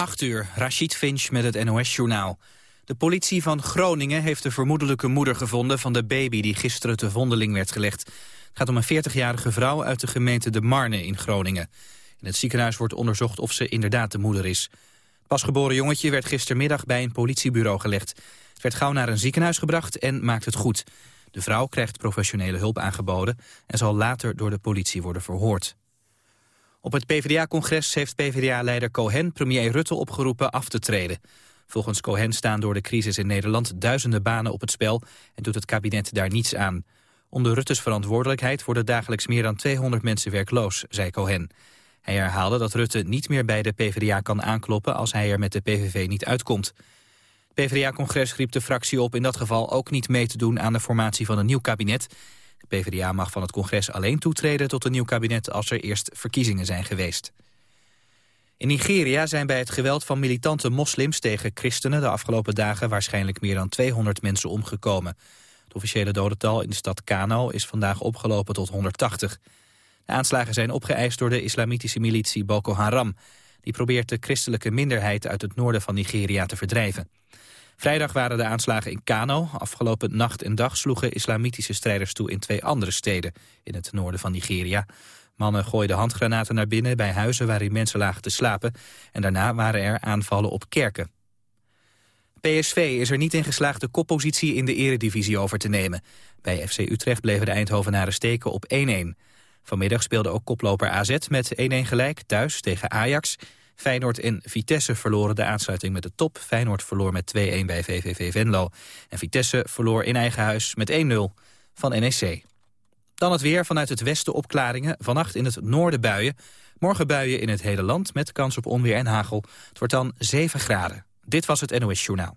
8 uur, Rashid Finch met het NOS-journaal. De politie van Groningen heeft de vermoedelijke moeder gevonden... van de baby die gisteren te vondeling werd gelegd. Het gaat om een 40-jarige vrouw uit de gemeente De Marne in Groningen. In het ziekenhuis wordt onderzocht of ze inderdaad de moeder is. Het pasgeboren jongetje werd gistermiddag bij een politiebureau gelegd. Het werd gauw naar een ziekenhuis gebracht en maakt het goed. De vrouw krijgt professionele hulp aangeboden... en zal later door de politie worden verhoord. Op het PvdA-congres heeft PvdA-leider Cohen premier Rutte opgeroepen af te treden. Volgens Cohen staan door de crisis in Nederland duizenden banen op het spel en doet het kabinet daar niets aan. Onder Rutte's verantwoordelijkheid worden dagelijks meer dan 200 mensen werkloos, zei Cohen. Hij herhaalde dat Rutte niet meer bij de PvdA kan aankloppen als hij er met de PVV niet uitkomt. Het PvdA-congres riep de fractie op in dat geval ook niet mee te doen aan de formatie van een nieuw kabinet. PvdA mag van het congres alleen toetreden tot een nieuw kabinet als er eerst verkiezingen zijn geweest. In Nigeria zijn bij het geweld van militante moslims tegen christenen de afgelopen dagen waarschijnlijk meer dan 200 mensen omgekomen. Het officiële dodental in de stad Kano is vandaag opgelopen tot 180. De aanslagen zijn opgeëist door de islamitische militie Boko Haram. Die probeert de christelijke minderheid uit het noorden van Nigeria te verdrijven. Vrijdag waren de aanslagen in Kano. Afgelopen nacht en dag sloegen islamitische strijders toe in twee andere steden in het noorden van Nigeria. Mannen gooiden handgranaten naar binnen bij huizen waarin mensen lagen te slapen. En daarna waren er aanvallen op kerken. PSV is er niet in geslaagd de koppositie in de eredivisie over te nemen. Bij FC Utrecht bleven de Eindhovenaren steken op 1-1. Vanmiddag speelde ook koploper AZ met 1-1 gelijk thuis tegen Ajax. Feyenoord en Vitesse verloren de aansluiting met de top. Feyenoord verloor met 2-1 bij VVV Venlo. En Vitesse verloor in eigen huis met 1-0 van NEC. Dan het weer vanuit het westen opklaringen. Vannacht in het noorden buien. Morgen buien in het hele land met kans op onweer en hagel. Het wordt dan 7 graden. Dit was het NOS Journaal.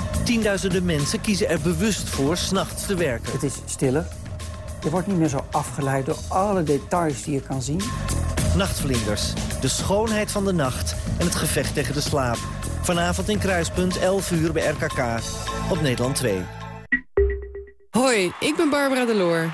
Tienduizenden mensen kiezen er bewust voor s'nachts te werken. Het is stiller. Je wordt niet meer zo afgeleid door alle details die je kan zien. Nachtvlinders, de schoonheid van de nacht en het gevecht tegen de slaap. Vanavond in Kruispunt, 11 uur bij RKK, op Nederland 2. Hoi, ik ben Barbara Deloor.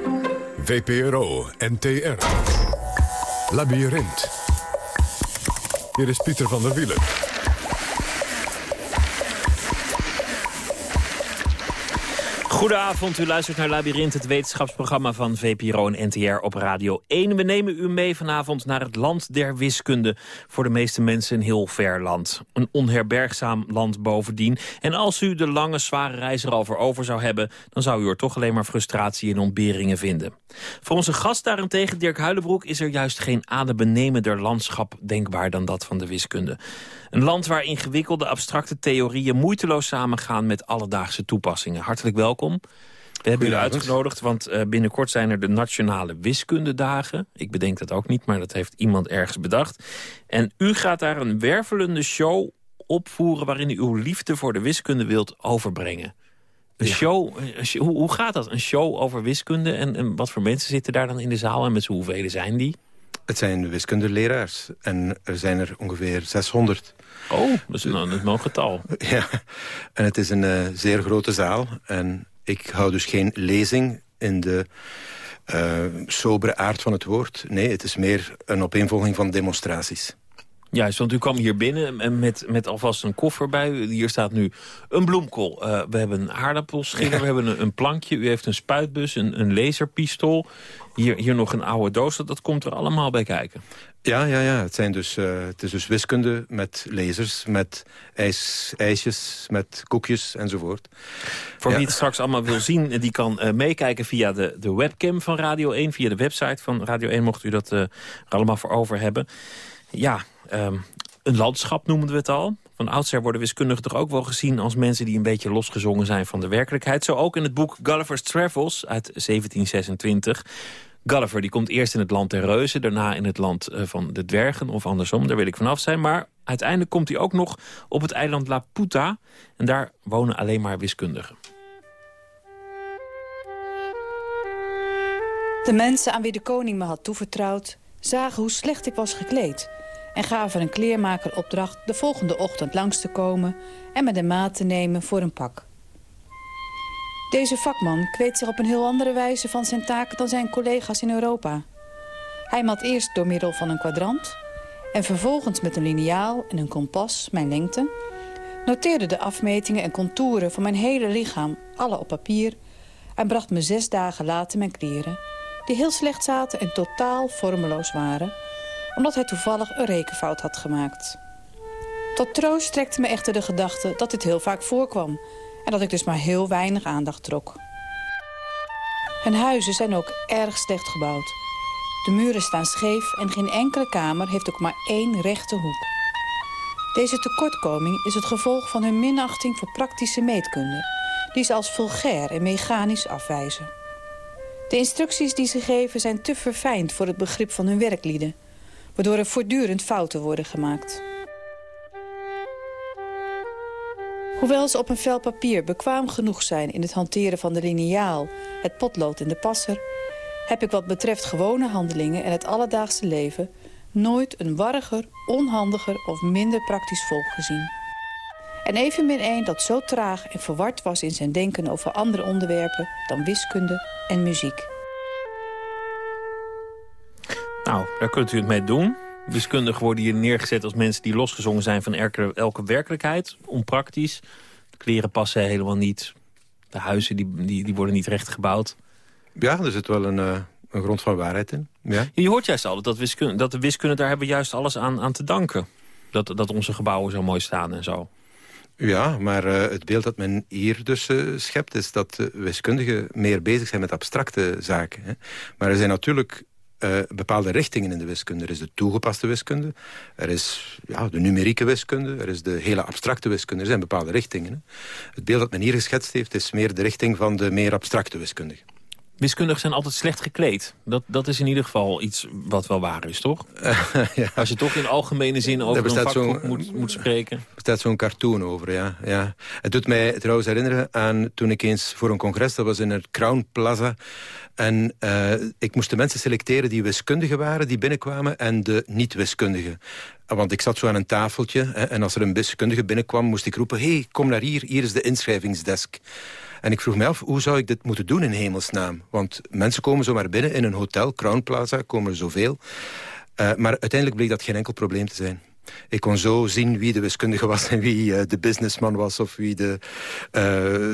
VPRO, NTR. Labyrinth. Hier is Pieter van der Wielen. Goedenavond, u luistert naar Labyrinth, het wetenschapsprogramma van VPRO en NTR op Radio 1. We nemen u mee vanavond naar het land der wiskunde. Voor de meeste mensen een heel ver land. Een onherbergzaam land bovendien. En als u de lange, zware reis erover over zou hebben... dan zou u er toch alleen maar frustratie en ontberingen vinden. Voor onze gast daarentegen, Dirk Huilenbroek... is er juist geen adembenemender landschap denkbaar dan dat van de wiskunde. Een land waar ingewikkelde abstracte theorieën moeiteloos samengaan met alledaagse toepassingen. Hartelijk welkom. We hebben u uitgenodigd, want uh, binnenkort zijn er de Nationale Wiskundedagen. Ik bedenk dat ook niet, maar dat heeft iemand ergens bedacht. En u gaat daar een wervelende show opvoeren... waarin u uw liefde voor de wiskunde wilt overbrengen. Een show, hoe, hoe, gaat dat? Een show over wiskunde? En, en wat voor mensen zitten daar dan in de zaal en met z'n hoeveel zijn die? Het zijn wiskundeleraars en er zijn er ongeveer 600. Oh, dat is een, een mooi getal. Ja, en het is een uh, zeer grote zaal. En ik hou dus geen lezing in de uh, sobere aard van het woord. Nee, het is meer een opeenvolging van demonstraties. Juist, want u kwam hier binnen met, met alvast een koffer bij u. Hier staat nu een bloemkool. Uh, we hebben een aardappelschiller, we hebben een, een, plankje. U heeft een spuitbus, een, een laserpistool. Hier, hier nog een oude doos, dat komt er allemaal bij kijken. Ja, ja, ja. Het, zijn dus, uh, het is dus wiskunde met lasers, met ijs, ijsjes, met koekjes enzovoort. Voor wie het straks allemaal wil zien, die kan uh, meekijken via de, de webcam van Radio 1... via de website van Radio 1, mocht u dat uh, er allemaal voor over hebben. Ja, um, een landschap noemen we het al. Van oudsher worden wiskundigen toch ook wel gezien als mensen die een beetje losgezongen zijn van de werkelijkheid. Zo ook in het boek Gulliver's Travels uit 1726. Gulliver die komt eerst in het land der reuzen, daarna in het land eh, van de dwergen of andersom. Daar wil ik vanaf zijn. Maar uiteindelijk komt hij ook nog op het eiland Laputa. En daar wonen alleen maar wiskundigen. De mensen aan wie de koning me had toevertrouwd... zagen hoe slecht ik was gekleed... en gaven een kleermaker opdracht de volgende ochtend langs te komen... en me de maat te nemen voor een pak. Deze vakman kweet zich op een heel andere wijze van zijn taken dan zijn collega's in Europa. Hij mat eerst door middel van een kwadrant... en vervolgens met een liniaal en een kompas mijn lengte... noteerde de afmetingen en contouren van mijn hele lichaam, alle op papier... en bracht me zes dagen later mijn kleren... die heel slecht zaten en totaal vormeloos waren... omdat hij toevallig een rekenfout had gemaakt. Tot troost strekte me echter de gedachte dat dit heel vaak voorkwam en dat ik dus maar heel weinig aandacht trok. Hun huizen zijn ook erg slecht gebouwd. De muren staan scheef en geen enkele kamer heeft ook maar één rechte hoek. Deze tekortkoming is het gevolg van hun minachting voor praktische meetkunde... die ze als vulgair en mechanisch afwijzen. De instructies die ze geven zijn te verfijnd voor het begrip van hun werklieden... waardoor er voortdurend fouten worden gemaakt. Hoewel ze op een vel papier bekwaam genoeg zijn in het hanteren van de liniaal, het potlood en de passer, heb ik wat betreft gewone handelingen en het alledaagse leven nooit een warriger, onhandiger of minder praktisch volk gezien. En evenmin één dat zo traag en verward was in zijn denken over andere onderwerpen dan wiskunde en muziek. Nou, daar kunt u het mee doen. Wiskundigen worden hier neergezet als mensen die losgezongen zijn van elke, elke werkelijkheid. Onpraktisch. De kleren passen helemaal niet. De huizen die, die, die worden niet recht gebouwd. Ja, er zit wel een, uh, een grond van waarheid in. Ja. Je hoort juist altijd dat, wiskunde, dat de wiskunde, daar hebben we juist alles aan, aan te danken. Dat, dat onze gebouwen zo mooi staan en zo. Ja, maar uh, het beeld dat men hier dus uh, schept... is dat wiskundigen meer bezig zijn met abstracte zaken. Hè. Maar er zijn natuurlijk uh, bepaalde richtingen in de wiskunde. Er is de toegepaste wiskunde, er is ja, de numerieke wiskunde... er is de hele abstracte wiskunde. Er zijn bepaalde richtingen. Hè. Het beeld dat men hier geschetst heeft... is meer de richting van de meer abstracte wiskundigen. Wiskundigen zijn altijd slecht gekleed. Dat, dat is in ieder geval iets wat wel waar is, toch? ja. Als je toch in algemene zin over een vakgroep moet, moet spreken. Er bestaat zo'n cartoon over, ja, ja. Het doet mij trouwens herinneren aan toen ik eens voor een congres... dat was in het Crown Plaza... En uh, ik moest de mensen selecteren die wiskundigen waren, die binnenkwamen... en de niet-wiskundigen. Want ik zat zo aan een tafeltje hè, en als er een wiskundige binnenkwam... moest ik roepen, hey, kom naar hier, hier is de inschrijvingsdesk. En ik vroeg me af, hoe zou ik dit moeten doen in hemelsnaam? Want mensen komen zomaar binnen in een hotel, Crown Plaza, komen er zoveel. Uh, maar uiteindelijk bleek dat geen enkel probleem te zijn. Ik kon zo zien wie de wiskundige was en wie uh, de businessman was... of wie de, uh,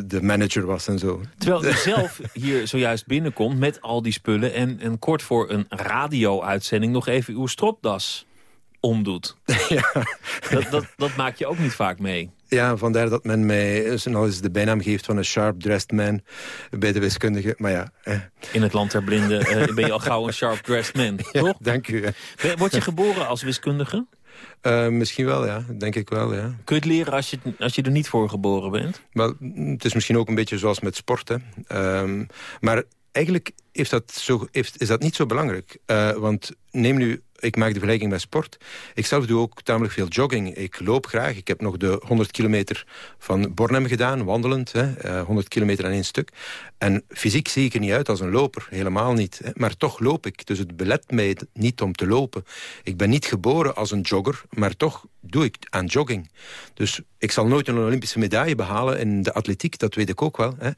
de manager was en zo. Terwijl u zelf hier zojuist binnenkomt met al die spullen... en, en kort voor een radio-uitzending nog even uw stropdas omdoet. Ja. Dat, dat, dat maak je ook niet vaak mee. Ja, vandaar dat men mij nog eens de bijnaam geeft van een sharp-dressed man bij de wiskundige. Maar ja. Eh. In het land der blinden eh, ben je al gauw een sharp-dressed man, ja, toch? Dank u. Word je geboren als wiskundige? Uh, misschien wel, ja. Denk ik wel, ja. Kun je het leren als je, als je er niet voor geboren bent? Wel, het is misschien ook een beetje zoals met sporten. Um, maar eigenlijk heeft dat zo, heeft, is dat niet zo belangrijk. Uh, want neem nu ik maak de vergelijking met sport. Ik zelf doe ook tamelijk veel jogging. Ik loop graag. Ik heb nog de 100 kilometer van Bornem gedaan, wandelend. Hè, 100 eh, kilometer aan één stuk. En fysiek zie ik er niet uit als een loper. Helemaal niet. Hè. Maar toch loop ik. Dus het belet mij niet om te lopen. Ik ben niet geboren als een jogger, maar toch doe ik aan jogging. Dus ik zal nooit een Olympische medaille behalen in de atletiek. Dat weet ik ook wel. Hè.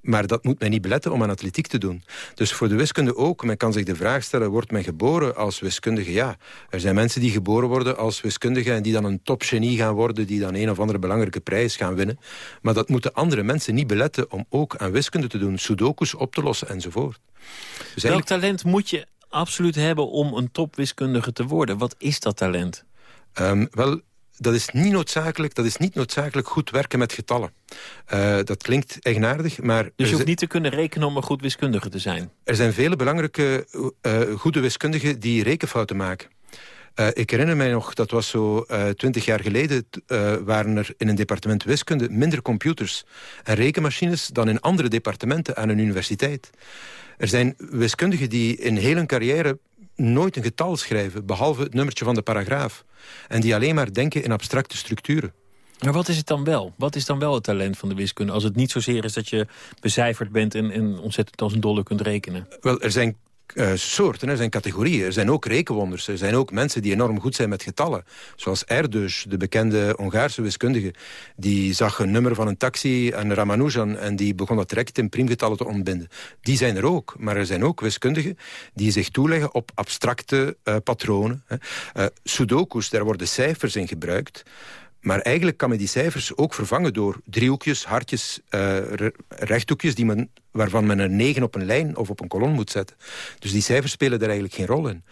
Maar dat moet mij niet beletten om aan atletiek te doen. Dus voor de wiskunde ook. Men kan zich de vraag stellen, wordt men geboren als wiskundige? Ja, er zijn mensen die geboren worden als wiskundige... en die dan een topgenie gaan worden... die dan een of andere belangrijke prijs gaan winnen. Maar dat moeten andere mensen niet beletten... om ook aan wiskunde te doen, sudokus op te lossen enzovoort. Dus Welk talent moet je absoluut hebben om een topwiskundige te worden? Wat is dat talent? Um, wel, dat is niet noodzakelijk, dat is niet noodzakelijk goed werken met getallen. Uh, dat klinkt eigenaardig, maar... Dus je hoeft niet te kunnen rekenen om een goed wiskundige te zijn? Er zijn vele belangrijke uh, goede wiskundigen die rekenfouten maken. Uh, ik herinner mij nog, dat was zo twintig jaar geleden... waren er in een departement wiskunde minder computers en rekenmachines... dan in andere departementen aan een universiteit. Er zijn wiskundigen die in heel hun carrière nooit een getal schrijven... behalve het nummertje van de paragraaf. En die alleen maar denken in abstracte structuren. Maar wat is het dan wel? Wat is dan wel het talent van de wiskunde? Als het niet zozeer is dat je becijferd bent en, en ontzettend als een dolle kunt rekenen. Wel, er zijn uh, soorten, er zijn categorieën. Er zijn ook rekenwonders. Er zijn ook mensen die enorm goed zijn met getallen. Zoals Erdős, de bekende Hongaarse wiskundige. Die zag een nummer van een taxi en Ramanujan... en die begon dat direct in priemgetallen te ontbinden. Die zijn er ook. Maar er zijn ook wiskundigen die zich toeleggen op abstracte uh, patronen. Uh, sudokus, daar worden cijfers in gebruikt... Maar eigenlijk kan men die cijfers ook vervangen door driehoekjes, hartjes, uh, rechthoekjes... Die men, waarvan men er negen op een lijn of op een kolom moet zetten. Dus die cijfers spelen daar eigenlijk geen rol in.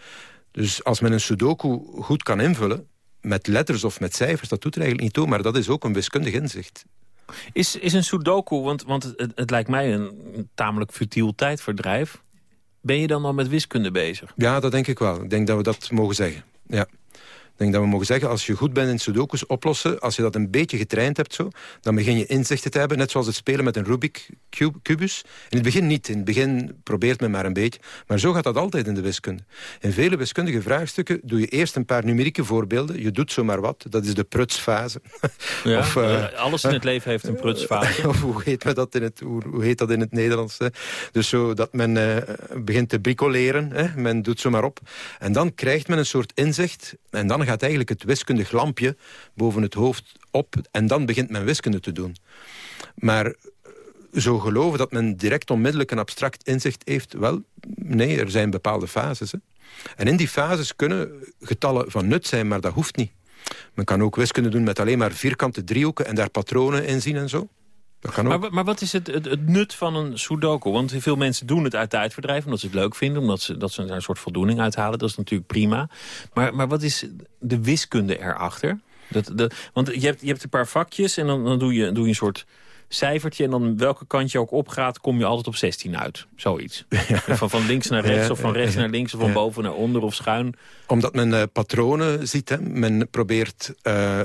Dus als men een sudoku goed kan invullen, met letters of met cijfers... dat doet er eigenlijk niet toe, maar dat is ook een wiskundig inzicht. Is, is een sudoku, want, want het, het lijkt mij een tamelijk futiel tijdverdrijf... ben je dan al met wiskunde bezig? Ja, dat denk ik wel. Ik denk dat we dat mogen zeggen, ja. Ik denk dat we mogen zeggen, als je goed bent in sudokus oplossen... als je dat een beetje getraind hebt, zo, dan begin je inzichten te hebben. Net zoals het spelen met een Rubik kubus. In het begin niet. In het begin probeert men maar een beetje. Maar zo gaat dat altijd in de wiskunde. In vele wiskundige vraagstukken doe je eerst een paar numerieke voorbeelden. Je doet zomaar wat. Dat is de prutsfase. Ja, of, uh, alles in het leven heeft een prutsfase. of hoe heet, dat in het, hoe, heet dat in het Nederlands? Hè? Dus zo dat men uh, begint te bricoleren. Hè? Men doet zomaar op. En dan krijgt men een soort inzicht. En dan gaat eigenlijk het wiskundig lampje boven het hoofd op... en dan begint men wiskunde te doen. Maar eh, zo geloven dat men direct onmiddellijk een abstract inzicht heeft... wel, nee, er zijn bepaalde fases. Hè. En in die fases kunnen getallen van nut zijn, maar dat hoeft niet. Men kan ook wiskunde doen met alleen maar vierkante driehoeken... en daar patronen in zien en zo. Maar, maar, wat is het, het, nut van een sudoku? Want veel mensen doen het uit tijdverdrijf omdat ze het leuk vinden. Omdat ze, dat ze daar een soort voldoening uithalen. Dat is natuurlijk prima. Maar, maar wat is de wiskunde erachter? Dat, dat, want je hebt, je hebt een paar vakjes en dan, dan doe, je, doe je een soort cijfertje... en dan welke kant je ook opgaat, kom je altijd op 16 uit. Zoiets. Van, van links naar rechts, of van rechts naar links... of van boven naar onder of schuin. Omdat men uh, patronen ziet. Hè. Men probeert uh,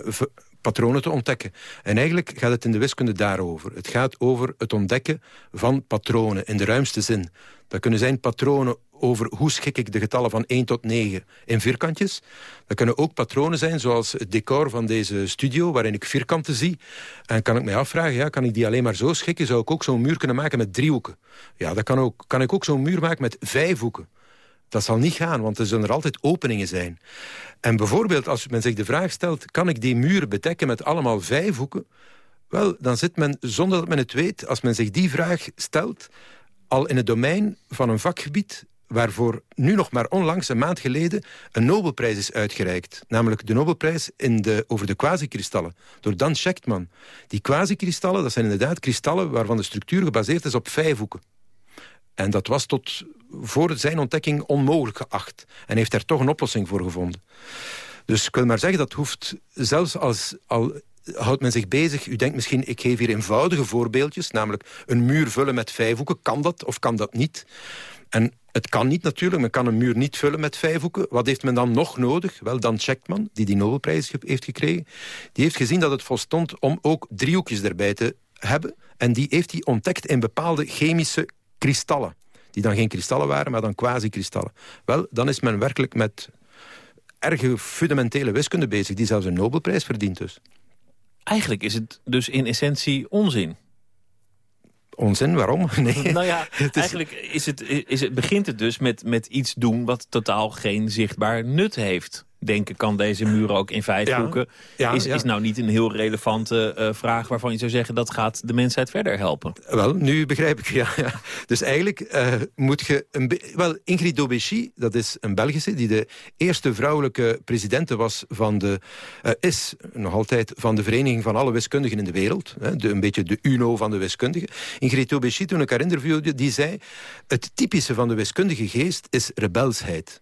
patronen te ontdekken. En eigenlijk gaat het in de wiskunde daarover. Het gaat over het ontdekken van patronen in de ruimste zin. Dat kunnen zijn patronen over hoe schik ik de getallen van 1 tot 9 in vierkantjes. Dat kunnen ook patronen zijn zoals het decor van deze studio... waarin ik vierkanten zie. En kan ik mij afvragen, ja, kan ik die alleen maar zo schikken? Zou ik ook zo'n muur kunnen maken met driehoeken? Ja, dat kan, ook, kan ik ook zo'n muur maken met vijf hoeken. Dat zal niet gaan, want er zullen er altijd openingen zijn. En bijvoorbeeld als men zich de vraag stelt... kan ik die muur bedekken met allemaal vijf hoeken? Wel, dan zit men, zonder dat men het weet... als men zich die vraag stelt... al in het domein van een vakgebied waarvoor nu nog maar onlangs, een maand geleden... een Nobelprijs is uitgereikt. Namelijk de Nobelprijs in de, over de quasikristallen. Door Dan Schechtman. Die quasikristallen, dat zijn inderdaad kristallen... waarvan de structuur gebaseerd is op vijf hoeken. En dat was tot voor zijn ontdekking onmogelijk geacht. En heeft daar toch een oplossing voor gevonden. Dus ik wil maar zeggen, dat hoeft zelfs als... Al houdt men zich bezig. U denkt misschien, ik geef hier eenvoudige voorbeeldjes. Namelijk een muur vullen met vijf hoeken. Kan dat of kan dat niet? En het kan niet natuurlijk. Men kan een muur niet vullen met vijf hoeken. Wat heeft men dan nog nodig? Wel, dan Checkman, die die Nobelprijs heeft gekregen. Die heeft gezien dat het volstond om ook driehoekjes erbij te hebben. En die heeft hij ontdekt in bepaalde chemische kristallen. Die dan geen kristallen waren, maar dan quasi-kristallen. Wel, dan is men werkelijk met erge fundamentele wiskunde bezig... die zelfs een Nobelprijs verdient dus. Eigenlijk is het dus in essentie onzin. Onzin, waarom? Nee. Nou ja, eigenlijk is het, is het, begint het dus met, met iets doen... wat totaal geen zichtbaar nut heeft. Denken... kan deze muur ook in vijf Ja. hoeken... Ja, is, ja. is nou niet een heel relevante eh, vraag... waarvan je zou zeggen dat gaat de mensheid verder helpen. Wel, nu begrijp ik, ja. ja. Dus eigenlijk eh, moet je... Een wel, Ingrid Daubenchi, dat is een Belgische... die de eerste vrouwelijke presidente was van de... eh, is nog altijd van de Vereniging van alle Wiskundigen in de wereld. Hè, de, een beetje de UNO van de wiskundigen. Ingrid Daubenchi, toen ik haar interviewde, die zei... het typische van de wiskundige geest is rebelsheid.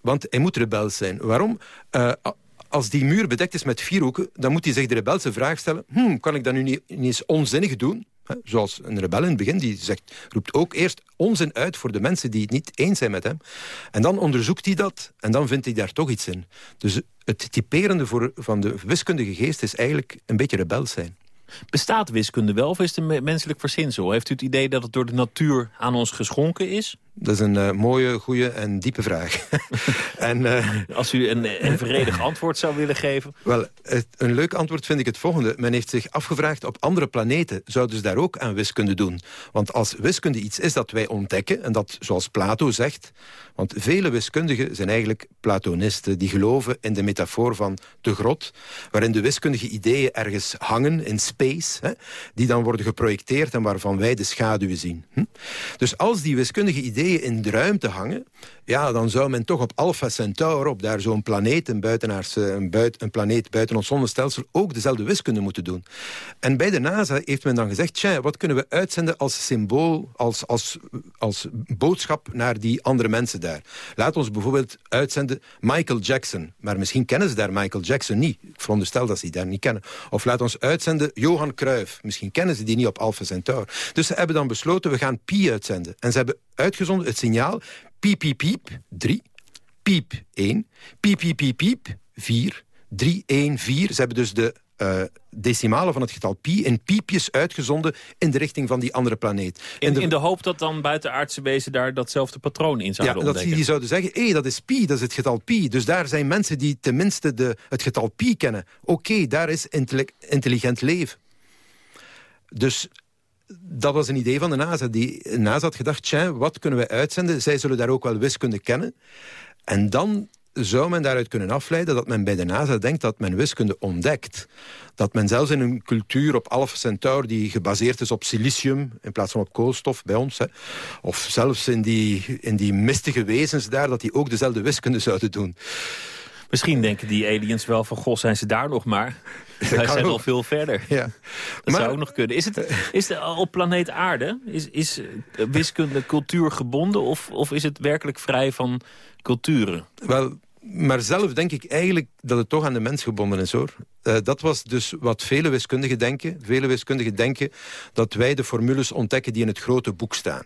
Want hij moet rebels zijn. Waarom? Eh, als die muur bedekt is met vier hoeken, dan moet hij zich de rebelse vraag stellen... Hmm, kan ik dat nu niet, eens onzinnig doen? Zoals een rebel in het begin, die zegt, roept ook eerst onzin uit... voor de mensen die het niet eens zijn met hem. En dan onderzoekt hij dat en dan vindt hij daar toch iets in. Dus het typerende voor, van de wiskundige geest is eigenlijk een beetje rebels zijn. Bestaat wiskunde wel of is het een me- menselijk verzinsel? Heeft u het idee dat het door de natuur aan ons geschonken is? Dat is een eh, mooie, goede en diepe vraag. en, eh, Als u een evenredig antwoord zou willen geven. Wel, het- een leuk antwoord vind ik het volgende. Men heeft zich afgevraagd, op andere planeten zouden ze daar ook aan wiskunde doen. Want als wiskunde iets is dat wij ontdekken, en dat zoals Plato zegt... want vele wiskundigen zijn eigenlijk platonisten... die geloven in de metafoor van de grot... waarin de wiskundige ideeën ergens hangen in space... Hè, die dan worden geprojecteerd en waarvan wij de schaduwen zien. Hm? Dus als die wiskundige ideeën in de ruimte hangen... ja, dan zou men toch op Alpha Centaur, op daar zo'n planeet... een, een, een planeet buiten ons zonnestelsel... ook dezelfde wiskunde moeten doen. En bij de NASA heeft men dan gezegd... Tja, wat kunnen we uitzenden als symbool, als, als, als boodschap... naar die andere mensen daar? Laat ons bijvoorbeeld uitzenden Michael Jackson. Maar misschien kennen ze daar Michael Jackson niet. Ik veronderstel dat ze die daar niet kennen. Of laat ons uitzenden Johan Cruijff. Misschien kennen ze die niet op Alpha Centaur. Dus ze hebben dan besloten, we gaan Pi uitzenden. En ze hebben uitgezonden het signaal piep, piep, piep, 3, piep 1, piep, piep, piep, piep 4, 3, 1, 4. Ze hebben dus de eh, decimalen van het getal pi in piepjes uitgezonden in de richting van die andere planeet. In, in de hoop dat dan buitenaardse wezen daar datzelfde patroon in Ja, zouden dat ontdekken. die zouden zeggen, hé, dat is pi, dat is het getal pi. Dus daar zijn mensen die tenminste de, het getal pi kennen. Oké, daar is intelli- intelligent leven. Dus dat was een idee van de NASA. Die NASA had gedacht, wat kunnen wij uitzenden? Zij zullen daar ook wel wiskunde kennen. En dan zou men daaruit kunnen afleiden dat men bij de NASA denkt dat men wiskunde ontdekt. Dat men zelfs in een cultuur op Alpha Centaur die gebaseerd is op silicium in plaats van op koolstof bij ons, of zelfs in die, in die mistige wezens daar, dat die ook dezelfde wiskunde zouden doen. Misschien denken die aliens wel van, goh, zijn ze daar nog maar? Wij zijn al veel verder. Ja. Dat Maar- zou ook nog kunnen. Is het is de, op planeet Aarde, is, is eh, wiskunde cultuur gebonden... Of, of is het werkelijk vrij van culturen? Wel, maar zelf denk ik eigenlijk dat het toch aan de mens gebonden is, hoor. Eh, dat was dus wat vele wiskundigen denken. Vele wiskundigen denken dat wij de formules ontdekken die in het grote boek staan.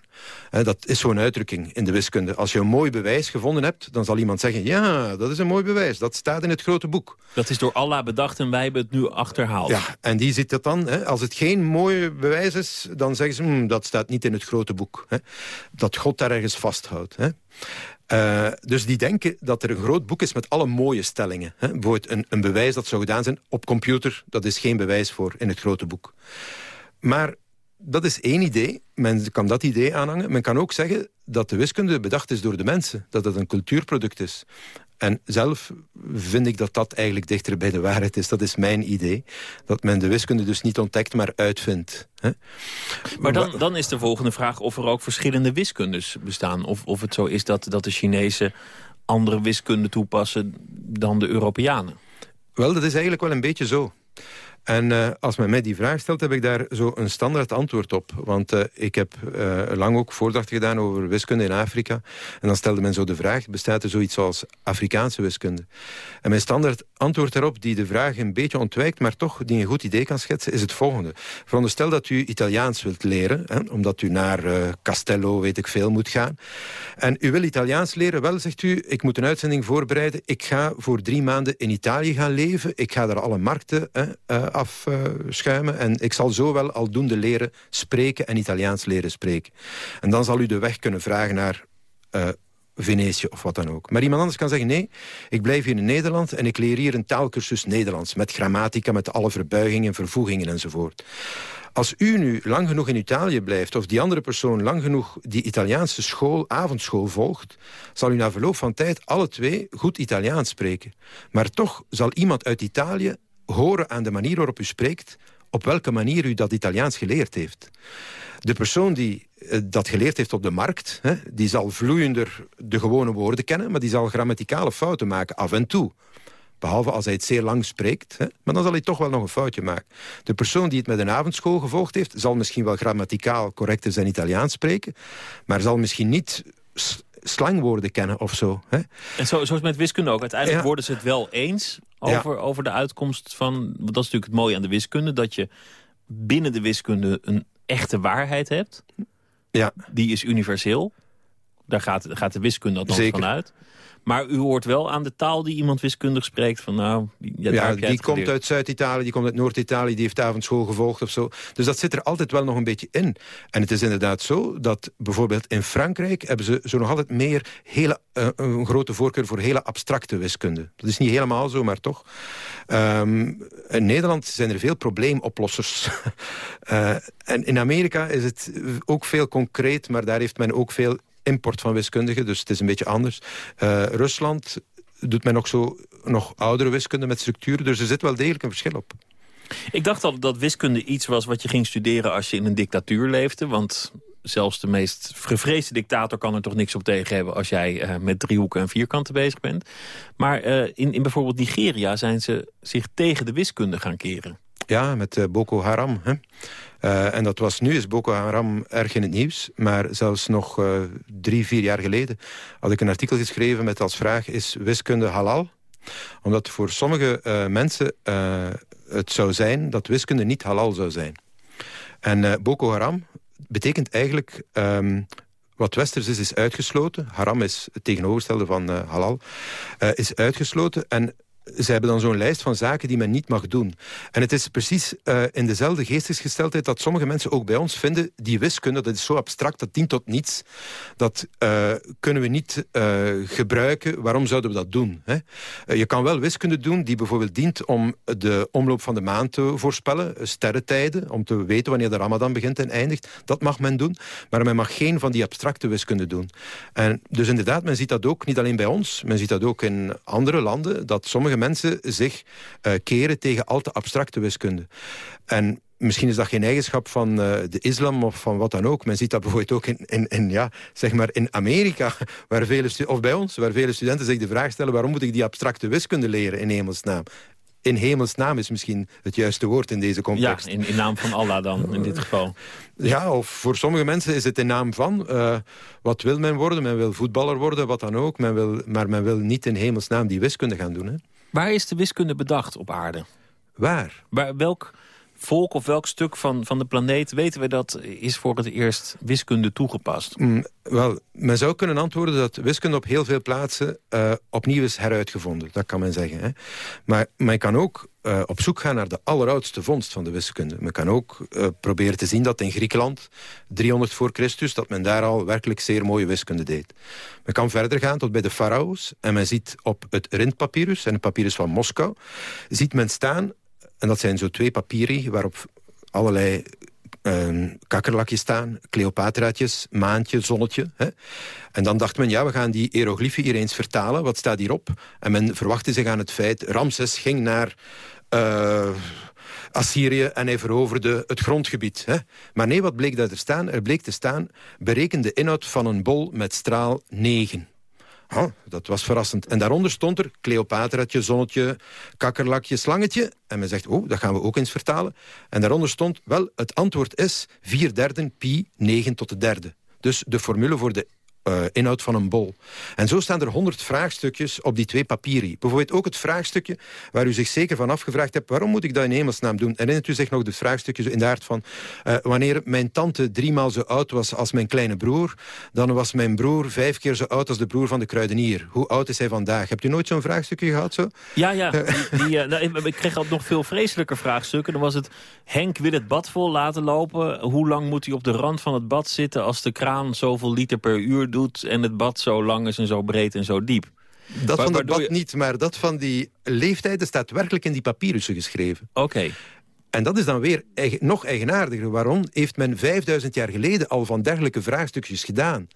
Eh, dat is zo'n uitdrukking in de wiskunde. Als je een mooi bewijs gevonden hebt, dan zal iemand zeggen... ja, dat is een mooi bewijs, dat staat in het grote boek. Dat is door Allah bedacht en wij hebben het nu achterhaald. Ja, en die ziet dat dan. Hè, als het geen mooi bewijs is, dan zeggen ze... "Hmm, dat staat niet in het grote boek. Hè, dat God daar ergens vasthoudt. Hè. Eh, dus die denken dat er een groot boek is met alle mooie stellingen. Hè. Een, een bewijs dat zou gedaan zijn op computer... dat is geen bewijs voor in het grote boek. Maar dat is één idee. Men kan dat idee aanhangen. Men kan ook zeggen dat de wiskunde bedacht is door de mensen. Dat het een cultuurproduct is. En zelf vind ik dat dat eigenlijk dichter bij de waarheid is. Dat is mijn idee. Dat men de wiskunde dus niet ontdekt, maar uitvindt. Hè? Maar dan, dan is de volgende vraag of er ook verschillende wiskundes bestaan. Of, of het zo is dat, dat de Chinezen andere wiskunde toepassen dan de Europeanen. Wel, dat is eigenlijk wel een beetje zo. En eh, als men mij die vraag stelt, heb ik daar zo een standaard antwoord op. Want eh, ik heb eh, lang ook voordrachten gedaan over wiskunde in Afrika. En dan stelde men zo de vraag, bestaat er zoiets als Afrikaanse wiskunde? En mijn standaard antwoord daarop, die de vraag een beetje ontwijkt... maar toch die een goed idee kan schetsen, is het volgende. Veronderstel dat u Italiaans wilt leren, hè, omdat u naar Castello, weet ik veel, moet gaan. En u wil Italiaans leren, wel, zegt u, ik moet een uitzending voorbereiden. Ik ga voor drie maanden in Italië gaan leven. Ik ga daar alle markten hè, afschuimen. en ik zal zo wel aldoende leren spreken en Italiaans leren spreken. En dan zal u de weg kunnen vragen naar... eh, Venetië of wat dan ook. Maar iemand anders kan zeggen, nee, ik blijf hier in Nederland... en ik leer hier een taalkursus Nederlands... met grammatica, met alle verbuigingen, vervoegingen enzovoort. Als u nu lang genoeg in Italië blijft... of die andere persoon lang genoeg die Italiaanse school, avondschool volgt... zal u na verloop van tijd alle twee goed Italiaans spreken. Maar toch zal iemand uit Italië horen aan de manier waarop u spreekt... op welke manier u dat Italiaans geleerd heeft. De persoon die eh, dat geleerd heeft op de markt... Hè, die zal vloeiender de gewone woorden kennen... maar die zal grammaticale fouten maken, af en toe. Behalve als hij het zeer lang spreekt. Hè? Maar dan zal hij toch wel nog een foutje maken. De persoon die het met een avondschool gevolgd heeft... zal misschien wel grammaticaal correct zijn Italiaans spreken... maar zal misschien niet slangwoorden kennen of zo. Hè? En zo, zoals met wiskunde ook. Uiteindelijk worden ze het wel eens over, over de uitkomst van... dat is natuurlijk het mooie aan de wiskunde... dat je binnen de wiskunde een echte waarheid hebt. Ja. Die is universeel. Daar gaat, gaat de wiskunde althans vanuit. Maar u hoort wel aan de taal die iemand wiskundig spreekt van nou... Ja, ja die komt uit Zuid-Italië, die komt uit Noord-Italië, die heeft avondschool gevolgd of zo. Dus dat zit er altijd wel nog een beetje in. En het is inderdaad zo dat bijvoorbeeld in Frankrijk hebben ze zo nog altijd meer hele, uh, een grote voorkeur voor hele abstracte wiskunde. Dat is niet helemaal zo, maar toch. Um, in Nederland zijn er veel probleemoplossers. uh, en in Amerika is het ook veel concreet, maar daar heeft men ook veel import van wiskundigen, dus het is een beetje anders. Uh, Rusland doet men nog zo nog oudere wiskunde met structuren, dus er zit wel degelijk een verschil op. Ik dacht al dat wiskunde iets was wat je ging studeren als je in een dictatuur leefde, want zelfs de meest gevreesde dictator kan er toch niks op tegen hebben... als jij uh, met driehoeken en vierkanten bezig bent. Maar uh, in, in bijvoorbeeld Nigeria zijn ze zich tegen de wiskunde gaan keren. Ja, met uh, Boko Haram. Hè? Uh, en dat was nu, is Boko Haram erg in het nieuws. Maar zelfs nog uh, drie, vier jaar geleden had ik een artikel geschreven met als vraag... is wiskunde halal? Omdat voor sommige mensen het zou zijn dat wiskunde niet halal zou zijn. En Boko Haram betekent eigenlijk... Um, wat westers is, is uitgesloten. Haram is het tegenovergestelde van halal. is uitgesloten en ze hebben dan zo'n lijst van zaken die men niet mag doen. En het is precies uh, in dezelfde geestesgesteldheid dat sommige mensen ook bij ons vinden... die wiskunde, dat is zo abstract, dat dient tot niets. Dat uh, kunnen we niet uh, gebruiken. Waarom zouden we dat doen? Hè? je kan wel wiskunde doen die bijvoorbeeld dient... om de omloop van de maan te voorspellen. Sterretijden, om te weten wanneer de ramadan begint en eindigt. Dat mag men doen. Maar men mag geen van die abstracte wiskunde doen. En dus inderdaad, men ziet dat ook niet alleen bij ons. Men ziet dat ook in andere landen. Dat sommige mensen zich uh, keren tegen al te abstracte wiskunde. En misschien is dat geen eigenschap van uh, de islam of van wat dan ook. Men ziet dat bijvoorbeeld ook in, in, in ja, zeg maar in Amerika, waar vele of bij ons, waar vele studenten zich de vraag stellen... waarom moet ik die abstracte wiskunde leren in hemelsnaam? in hemelsnaam is misschien het juiste woord in deze context. Ja, in, in naam van Allah dan, in dit geval. Ja, of voor sommige mensen is het in naam van... Uh, wat wil men worden? Men wil voetballer worden, wat dan ook. Men wil, maar men wil niet in hemelsnaam die wiskunde gaan doen. Hè? Waar is de wiskunde bedacht op aarde? Waar? Waar welk volk of welk stuk van, van de planeet weten we dat is voor het eerst wiskunde toegepast? Mm, wel, men zou kunnen antwoorden dat wiskunde op heel veel plaatsen uh, opnieuw is heruitgevonden. Dat kan men zeggen. Hè. Maar men kan ook uh, op zoek gaan naar de alleroudste vondst van de wiskunde. Men kan ook uh, proberen te zien dat in Griekenland, 300 voor Christus, dat men daar al werkelijk zeer mooie wiskunde deed. Men kan verder gaan tot bij de farao's en men ziet op het Rindpapyrus en het papyrus van Moskou, ziet men staan en dat zijn zo twee papieren waarop allerlei uh, kakkerlakjes staan, Cleopatraatjes, maantje, zonnetje. Hè. En dan dacht men, ja, we gaan die hieroglyphen hier eens vertalen. Wat staat hierop? En men verwachtte zich aan het feit... Ramses ging naar... Uh, Assyrië en hij veroverde het grondgebied. Hè. Maar nee, wat bleek daar te staan? Er bleek te staan, bereken de inhoud van een bol met straal 9. Dat was verrassend. En daaronder stond er Cleopatraatje, zonnetje, kakkerlakje, slangetje. En men zegt, oh, dat gaan we ook eens vertalen. En daaronder stond, wel, het antwoord is 4 derden pi 9 tot de derde. Dus de formule voor de uh, inhoud van een bol. En zo staan er honderd vraagstukjes op die twee papieren. Bijvoorbeeld ook het vraagstukje waar u zich zeker van afgevraagd hebt... waarom moet ik dat in hemelsnaam doen? Herinnert u zich nog de vraagstukjes in de aard van... Uh, wanneer mijn tante driemaal zo oud was als mijn kleine broer... dan was mijn broer vijf keer zo oud als de broer van de kruidenier. Hoe oud is hij vandaag? Hebt u nooit zo'n vraagstukje gehad zo? Ja, ja. Die, die, nou, ik kreeg al nog veel vreselijker vraagstukken. Dan was het, Henk wil het bad vol laten lopen. Hoe lang moet hij op de rand van het bad zitten... als de kraan zoveel liter per uur doet? Doet... en het bad zo lang is en zo breed en zo diep. Dat van het bad niet, maar dat van die leeftijden staat werkelijk in die papierussen geschreven. Oké. En dat is dan weer nog eigenaardiger. Waarom heeft men 5000 jaar geleden al van dergelijke vraagstukjes gedaan?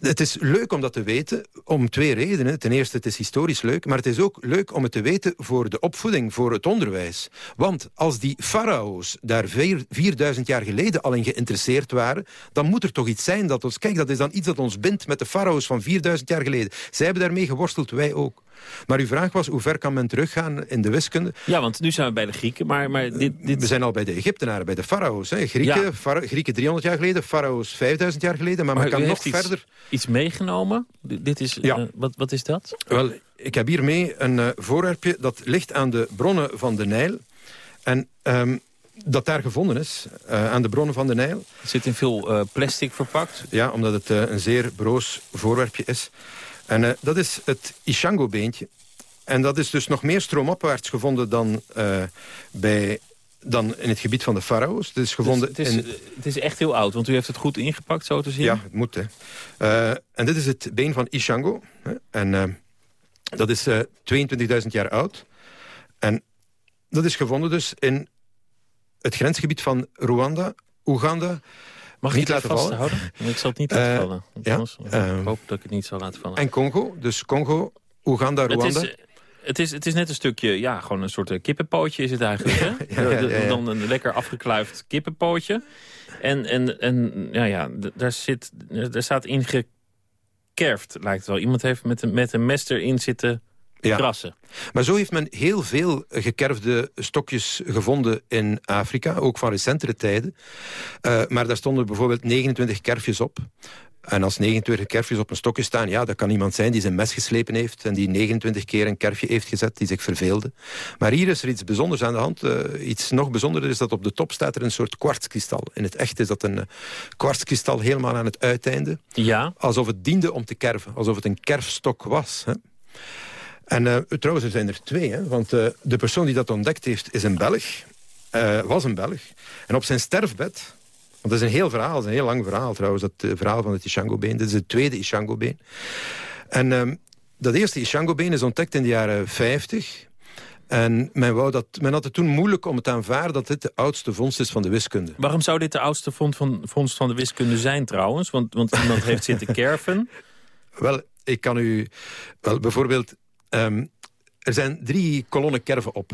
Het is leuk om dat te weten, om twee redenen. Ten eerste, het is historisch leuk, maar het is ook leuk om het te weten voor de opvoeding, voor het onderwijs. Want als die farao's daar 4000 jaar geleden al in geïnteresseerd waren, dan moet er toch iets zijn dat ons... Kijk, dat is dan iets dat ons bindt met de farao's van 4000 jaar geleden. Zij hebben daarmee geworsteld, wij ook. Maar uw vraag was, hoe ver kan men teruggaan in de wiskunde? Ja, want nu zijn we bij de Grieken, maar, maar dit, dit... We zijn al bij de Egyptenaren, bij de farao's. Grieken, ja. Grieken 300 jaar geleden, farao's 5000 jaar geleden. Maar, men kan nog verder... Iets meegenomen? Dit is, ja. Uh, wat, wat is dat? Wel, ik heb hiermee een uh, voorwerpje dat ligt aan de bronnen van de Nijl. En... Um, dat daar gevonden is, uh, aan de bronnen van de Nijl. Het zit in veel uh, plastic verpakt. Ja, omdat het uh, een zeer broos voorwerpje is. En uh, dat is het Ishango-beentje. En dat is dus nog meer stroomopwaarts gevonden dan, uh, bij, dan in het gebied van de farao's. Het is gevonden dus het, is, in... het is echt heel oud, want u heeft het goed ingepakt, zo te zien. Ja, het moet. Hè. Uh, en dit is het been van Ishango. Hè. En dat is 22.000 jaar oud. En dat is gevonden dus in het grensgebied van Rwanda, Oeganda... Mag niet laten vasthouden? Ik zal het niet laten vallen. Ja, ik hoop dat ik het niet zal laten vallen. En Congo, dus Congo, Oeganda, Rwanda... Het is, het is, het is net een stukje, ja, gewoon een soort kippenpootje is het eigenlijk. Hè? ja, ja, Dan een lekker afgekluifd kippenpootje. En, en, en ja, ja, daar, zit, daar staat in gekerfd, lijkt het wel. Iemand heeft met een, met een mes erin zitten ja. Maar zo heeft men heel veel gekerfde stokjes gevonden in Afrika, ook van recentere tijden. Uh, maar daar stonden bijvoorbeeld 29 kerfjes op. En als 29 kerfjes op een stokje staan, ja, dat kan iemand zijn die zijn mes geslepen heeft en die 29 keer een kerfje heeft gezet, die zich verveelde. Maar hier is er iets bijzonders aan de hand. Uh, iets nog bijzonderder is dat op de top staat er een soort kwartskristal. In het echt is dat een uh, kwartskristal helemaal aan het uiteinde. Ja. Alsof het diende om te kerven, alsof het een kerfstok was. Hè? En uh, trouwens, er zijn er twee. Hè, want uh, de persoon die dat ontdekt heeft is een Belg. Uh, was een Belg. En op zijn sterfbed... Want dat is een heel verhaal, dat is een heel lang verhaal trouwens. Dat verhaal van het Ishango-been. Dit is het tweede Ishango-been. En ehm, dat eerste Ishango-been is ontdekt in de jaren 50. En men, wou dat, men had het toen moeilijk om het aanvaarden dat dit de oudste vondst is van de wiskunde. Waarom zou dit de oudste vondst van, vondst van de wiskunde zijn trouwens? Want, want iemand heeft zitten kerven. Wel, ik kan u... Wel, bijvoorbeeld Um, er zijn drie kolonnen kerven op.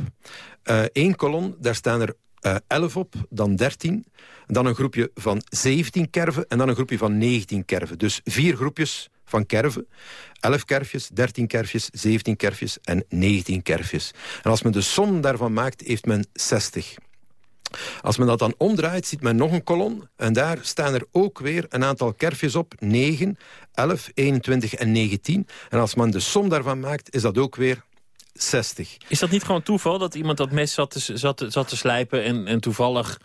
Eén uh, kolon, daar staan er uh, 11 op, dan 13. Dan een groepje van 17 kerven en dan een groepje van 19 kerven. Dus vier groepjes van kerven. 11 kerfjes, 13 kerfjes, 17 kerfjes en 19 kerfjes. En als men de som daarvan maakt, heeft men 60. Als men dat dan omdraait, ziet men nog een kolom. En daar staan er ook weer een aantal kerfjes op. 9, 11, 21 en 19. En als men de som daarvan maakt, is dat ook weer 60. Is dat niet gewoon toeval dat iemand dat mes zat te, zat, zat te slijpen... en, en toevallig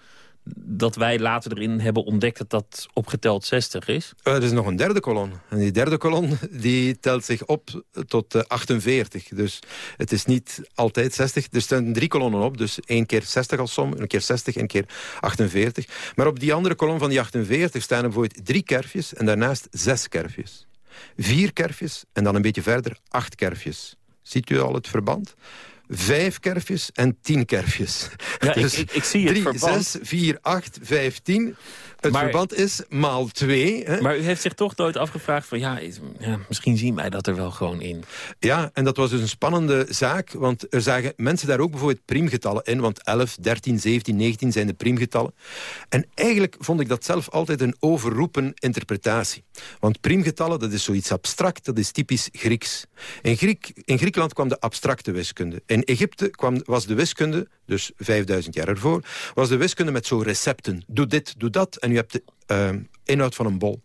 dat wij later erin hebben ontdekt dat dat opgeteld 60 is? Uh, er is nog een derde kolon. En die derde kolon die telt zich op tot uh, 48. Dus het is niet altijd 60. Er staan drie kolonnen op, dus één keer 60 als som, een keer 60 en een keer 48. Maar op die andere kolom van die 48 staan er bijvoorbeeld drie kerfjes en daarnaast zes kerfjes. Vier kerfjes en dan een beetje verder acht kerfjes. Ziet u al het verband? Vijf kerfjes en tien kerfjes. Ja, dus ik, ik, zie het drie, verband. 6, 4, 8, 15. Het maar, verband is maal 2. Maar u heeft zich toch nooit afgevraagd van... Ja, ja, misschien zien wij dat er wel gewoon in. Ja, en dat was dus een spannende zaak. Want er zagen mensen daar ook bijvoorbeeld priemgetallen in. Want 11, 13, 17, 19 zijn de priemgetallen. En eigenlijk vond ik dat zelf altijd een overroepen interpretatie. Want priemgetallen, dat is zoiets abstract. Dat is typisch Grieks. In, Griek, in Griekenland kwam de abstracte wiskunde. In Egypte kwam, was de wiskunde, dus 5000 jaar ervoor... was de wiskunde met zo recepten. Doe dit, doe dat... En u hebt de uh, inhoud van een bol.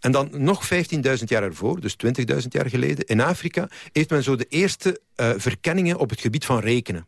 En dan nog 15.000 jaar ervoor, dus 20.000 jaar geleden... in Afrika heeft men zo de eerste uh, verkenningen op het gebied van rekenen.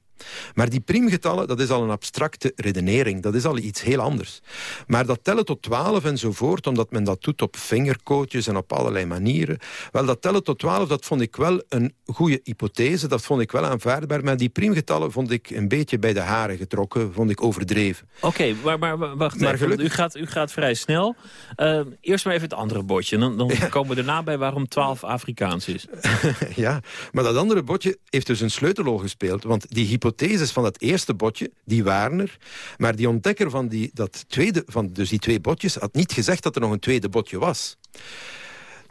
Maar die priemgetallen, dat is al een abstracte redenering. Dat is al iets heel anders. Maar dat tellen tot 12 enzovoort, omdat men dat doet op vingerkootjes en op allerlei manieren. Wel, dat tellen tot 12, dat vond ik wel een goede hypothese. Dat vond ik wel aanvaardbaar. Maar die priemgetallen vond ik een beetje bij de haren getrokken. Vond ik overdreven. Oké, maar, maar, wacht maar even. U gaat, u gaat vrij snel. Uh, eerst maar even het andere bordje. Dan, dan komen we daarna bij waarom 12 Afrikaans is. ja, maar dat andere bordje heeft dus een sleutelrol gespeeld. Want die hypotheses van dat eerste botje, die waren er. Maar die ontdekker van, die, dat tweede, van dus die twee botjes had niet gezegd dat er nog een tweede botje was.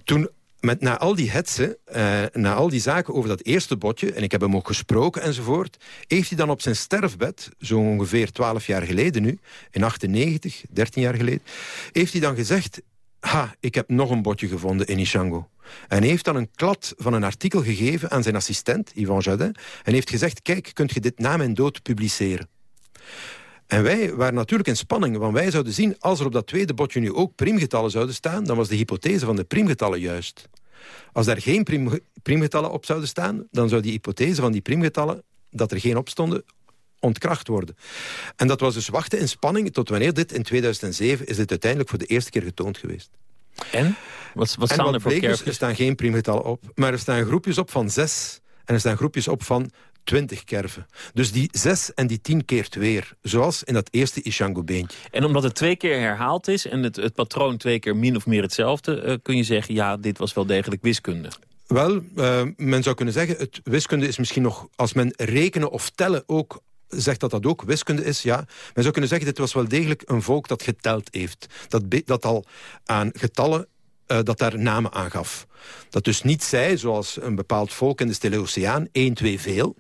Toen met, na al die hetsen, uh, na al die zaken over dat eerste botje... en ik heb hem ook gesproken enzovoort... heeft hij dan op zijn sterfbed, zo ongeveer 12 jaar geleden nu... in 98, 13 jaar geleden... heeft hij dan gezegd... ha, ik heb nog een botje gevonden in Ishango. En heeft dan een klad van een artikel gegeven aan zijn assistent, Yvan Jardin... en heeft gezegd, kijk, kunt je dit na mijn dood publiceren? En wij waren natuurlijk in spanning, want wij zouden zien... als er op dat tweede botje nu ook priemgetallen zouden staan... dan was de hypothese van de priemgetallen juist. Als daar geen priem, priemgetallen op zouden staan... dan zou die hypothese van die priemgetallen, dat er geen op stonden ontkracht worden. En dat was dus wachten in spanning tot wanneer dit in 2007 is dit uiteindelijk voor de eerste keer getoond geweest. En? Wat, wat staan er voor dus, Er staan geen priemgetallen op, maar er staan groepjes op van zes en er staan groepjes op van 20 kerven. Dus die 6 en die 10 keert weer. Zoals in dat eerste Ishango-beentje. En omdat het twee keer herhaald is en het, het patroon twee keer min of meer hetzelfde... Uh, kun je zeggen, ja, dit was wel degelijk wiskunde. Wel, uh, men zou kunnen zeggen, het wiskunde is misschien nog... als men rekenen of tellen ook zegt dat dat ook wiskunde is, ja. Men zou kunnen zeggen, dit was wel degelijk een volk dat geteld heeft. Dat, dat al aan getallen uh, dat daar namen aan gaf. Dat dus niet zei, zoals een bepaald volk in de Stille Oceaan, 1, 2, veel.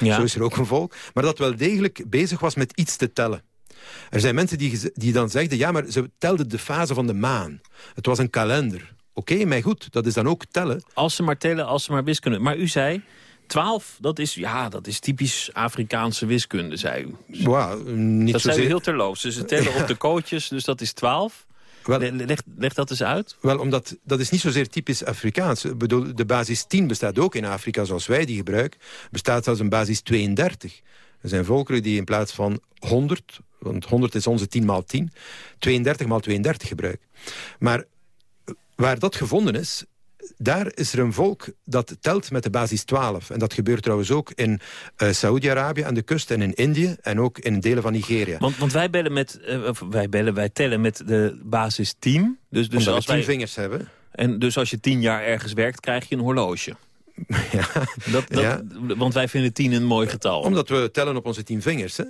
Ja. Zo is er ook een volk. Maar dat wel degelijk bezig was met iets te tellen. Er zijn mensen die, die dan zegden, ja, maar ze telden de fase van de maan. Het was een kalender. Oké, okay, maar goed, dat is dan ook tellen. Als ze maar tellen, als ze maar wiskunde. Maar u zei, 12, dat is, ja, dat is typisch Afrikaanse wiskunde, zei u. Wow, niet dat zei u heel terloos. Dus ze tellen op de kootjes, dus dat is 12. Wel, leg, leg, dat eens uit. Wel, omdat dat is niet zozeer typisch Afrikaans. Ik bedoel, de basis 10 bestaat ook in Afrika zoals wij die gebruiken. Bestaat zelfs een basis 32. Er zijn volkeren die in plaats van 100, want 100 is onze 10 maal 10, 32 maal 32 gebruiken. Maar waar dat gevonden is, daar is er een volk dat telt met de basis 12. En dat gebeurt trouwens ook in uh, Saoedi-Arabië aan de kust en in Indië... en ook in delen van Nigeria. Want, want wij, bellen met, uh, wij, bellen, wij tellen met de basis 10. Dus, dus als we tien vingers hebben. En dus als je tien jaar ergens werkt, krijg je een horloge. Ja, dat, dat, ja. Want wij vinden tien een mooi getal. Omdat we tellen op onze tien vingers. Hè?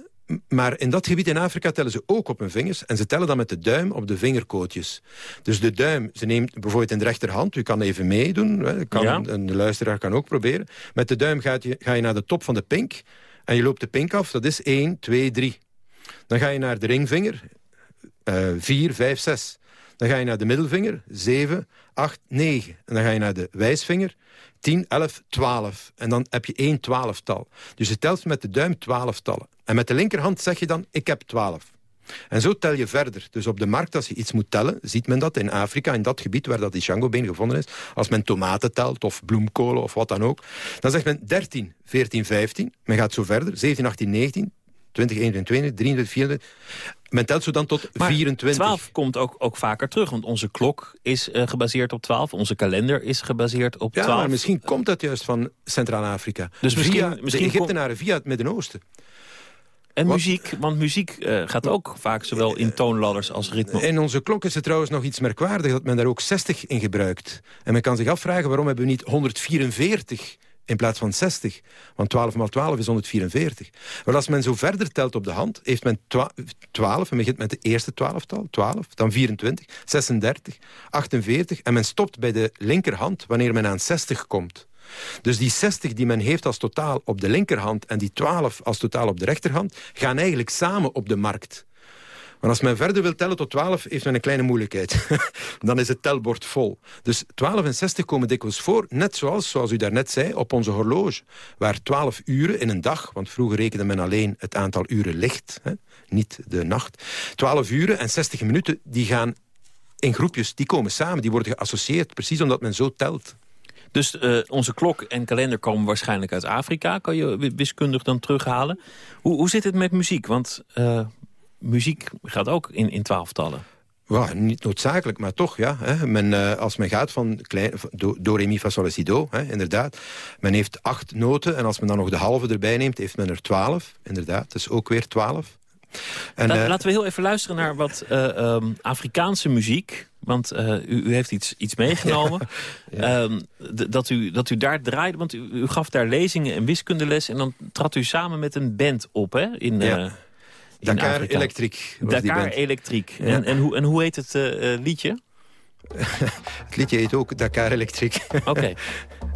Maar in dat gebied in Afrika tellen ze ook op hun vingers. En ze tellen dan met de duim op de vingerkootjes. Dus de duim, ze neemt bijvoorbeeld in de rechterhand. U kan even meedoen. Kan, Een luisteraar kan ook proberen. Met de duim gaat je, ga je naar de top van de pink. En je loopt de pink af. Dat is 1, 2, 3. Dan ga je naar de ringvinger. 4, 5, 6. Dan ga je naar de middelvinger. 7, 8, 9. En dan ga je naar de wijsvinger. 10, 11, 12. En dan heb je één twaalftal. Dus je telt met de duim twaalftallen. En met de linkerhand zeg je dan, ik heb 12. En zo tel je verder. Dus op de markt, als je iets moet tellen, ziet men dat in Afrika, in dat gebied waar dat Ishango-been gevonden is. Als men tomaten telt, of bloemkolen, of wat dan ook. Dan zegt men 13, 14, 15. Men gaat zo verder, 17, 18, 19, 20, 21, 22, 23, 24. Men telt zo dan tot maar 24. 12 komt ook, ook vaker terug, want onze klok is uh, gebaseerd op 12. Onze kalender is gebaseerd op 12. Ja, maar misschien komt dat juist van Centraal-Afrika. Dus misschien, via misschien de Egyptenaren via het Midden-Oosten. En muziek, want muziek uh, gaat ook vaak zowel in toonladders als ritme. In onze klok is het trouwens nog iets merkwaardig dat men daar ook 60 in gebruikt. En men kan zich afvragen waarom hebben we niet 144 in plaats van 60. Want 12 maal 12 is 144. Maar als men zo verder telt op de hand, heeft men 12... en begint met de eerste 12-tal, 12, dan 24, 36, 48... en men stopt bij de linkerhand wanneer men aan 60 komt. Dus die 60 die men heeft als totaal op de linkerhand... en die 12 als totaal op de rechterhand... gaan eigenlijk samen op de markt. Maar als men verder wil tellen tot 12, heeft men een kleine moeilijkheid. Dan is het telbord vol. Dus 12 en 60 komen dikwijls voor, net zoals, zoals u daarnet zei, op onze horloge. Waar 12 uren in een dag, want vroeger rekende men alleen het aantal uren licht, hè, niet de nacht. 12 uren en 60 minuten, die gaan in groepjes, die komen samen, die worden geassocieerd, precies omdat men zo telt. Dus uh, onze klok en kalender komen waarschijnlijk uit Afrika. Kan je wiskundig dan terughalen. Hoe, hoe zit het met muziek? Want uh, muziek gaat ook in, in twaalftallen. Niet noodzakelijk, maar toch, ja. Hè. Men, uh, als men gaat van, klein, do, do, re, mi, fa, sol, si, do, hè, inderdaad. Men heeft acht noten en als men dan nog de halve erbij neemt, heeft men er twaalf. Inderdaad, dus ook weer twaalf. En, La, uh, laten we heel even luisteren naar wat uh, um, Afrikaanse muziek. Want uh, u, u, heeft iets, iets meegenomen. ja. um, dat, u, dat u daar draaide. Want u, u, gaf daar lezingen en wiskundeles. En dan trad u samen met een band op, hè? In, ja. Dakar Elektriek. Dakar Elektriek. Ja. En, en, hoe, en hoe heet het uh, liedje? het liedje heet ook Dakar Elektriek. Oké. Okay.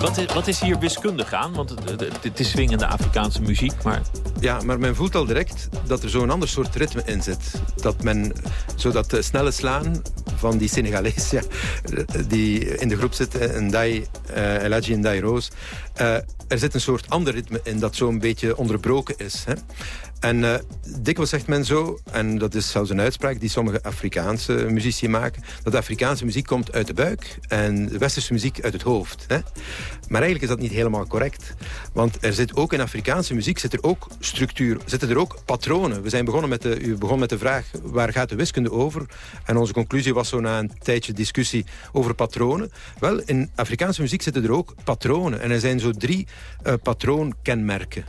Wat is, wat is, hier wiskundig aan? Want het, is swingende Afrikaanse muziek, maar... Ja, maar men voelt al direct dat er zo'n ander soort ritme in zit. Dat men, zodat de snelle slaan van die Senegalees... Die in de groep zitten, Ndai, uh, Eladji en Ndai Roos... Uh, er zit een soort ander ritme in dat zo'n beetje onderbroken is. Hè? En uh, dikwijls zegt men zo, en dat is zelfs een uitspraak die sommige Afrikaanse muzici maken, dat Afrikaanse muziek komt uit de buik en de westerse muziek uit het hoofd. Hè? Maar eigenlijk is dat niet helemaal correct. Want er zit ook in Afrikaanse muziek zit er ook structuur, zitten er ook patronen. We zijn begonnen met de, u begon met de vraag, waar gaat de wiskunde over? En onze conclusie was zo na een tijdje discussie over patronen. Wel, in Afrikaanse muziek zitten er ook patronen. En er zijn zo drie uh, patroonkenmerken.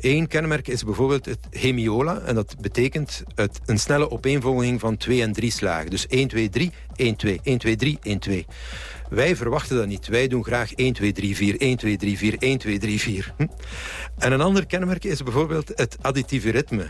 Eén uh, kenmerk is bijvoorbeeld het hemiola. En dat betekent het, een snelle opeenvolging van twee en drie slagen. Dus 1, 2, 3, 1, 2, 1, 2, 3, 1, 2. Wij verwachten dat niet. Wij doen graag 1, 2, 3, 4, 1, 2, 3, 4, 1, 2, 3, 4. Hm? En een ander kenmerk is bijvoorbeeld het additieve ritme.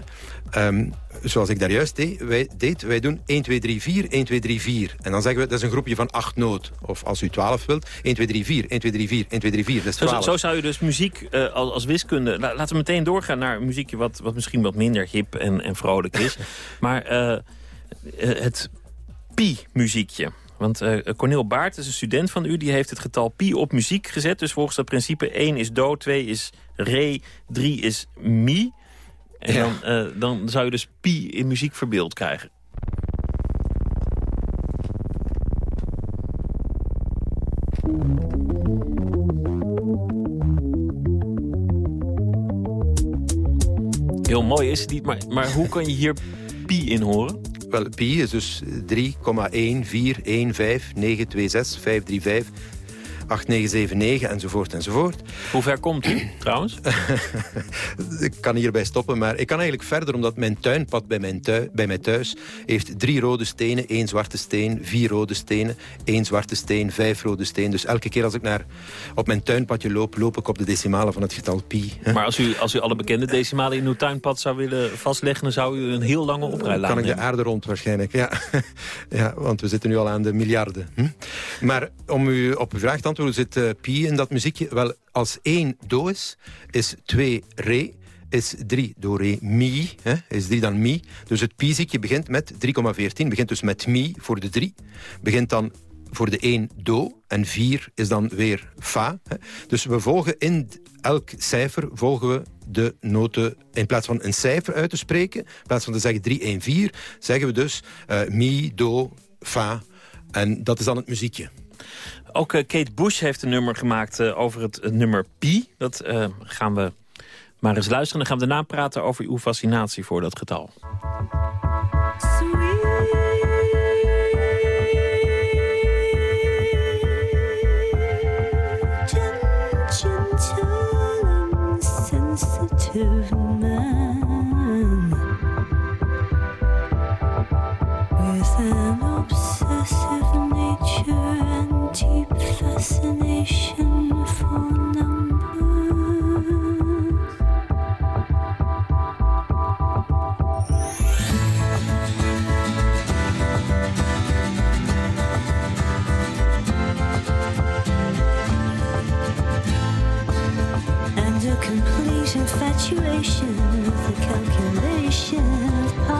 Um, zoals ik daar juist deed wij, deed, wij doen 1, 2, 3, 4, 1, 2, 3, 4. En dan zeggen we, dat is een groepje van 8 noot. Of als u 12 wilt, 1, 2, 3, 4, 1, 2, 3, 4, 1, 2, 3, 4. Dat is 12. Zo, zo zou je dus muziek uh, als, als wiskunde... La, laten we meteen doorgaan naar muziekje wat, wat misschien wat minder hip en, en vrolijk is. maar uh, het pi-muziekje. Want uh, Cornel Baart is een student van u. Die heeft het getal pi op muziek gezet. Dus volgens dat principe 1 is do, 2 is re, 3 is mi. En ja. dan, uh, dan zou je dus pi in muziek verbeeld krijgen. Heel mooi is het niet, maar, maar hoe kan je hier pi in horen? Wel, pi is dus 3,1415926 8979 enzovoort enzovoort. Hoe ver komt u trouwens? ik kan hierbij stoppen, maar ik kan eigenlijk verder... omdat mijn tuinpad bij, mijn thui, bij mij thuis heeft drie rode stenen... één zwarte steen, vier rode stenen, één zwarte steen, vijf rode stenen. Dus elke keer als ik naar, op mijn tuinpadje loop... loop ik op de decimalen van het getal pi. Maar als u, als u alle bekende decimalen in uw tuinpad zou willen vastleggen... dan zou u een heel lange oprijlaan Kan ik de aarde rond waarschijnlijk, ja. ja. Want we zitten nu al aan de miljarden. Hm? Maar om u op uw vraag te antwoorden hoe zit uh, pi in dat muziekje? Wel, als 1 do is, is 2 re, is 3 do, re, mi. Hè, is 3 dan mi. Dus het pi-ziekje begint met 3,14. Begint dus met mi voor de 3. Begint dan voor de 1 do. En 4 is dan weer fa. Hè. Dus we volgen in elk cijfer volgen we de noten... In plaats van een cijfer uit te spreken, in plaats van te zeggen 3, 1, 4... zeggen we dus uh, mi, do, fa. En dat is dan het muziekje. Ook uh, Kate Bush heeft een nummer gemaakt uh, over het, nummer pi. Dat uh, gaan we maar eens luisteren. Dan gaan we daarna praten over uw fascinatie voor dat getal. calculation calculation.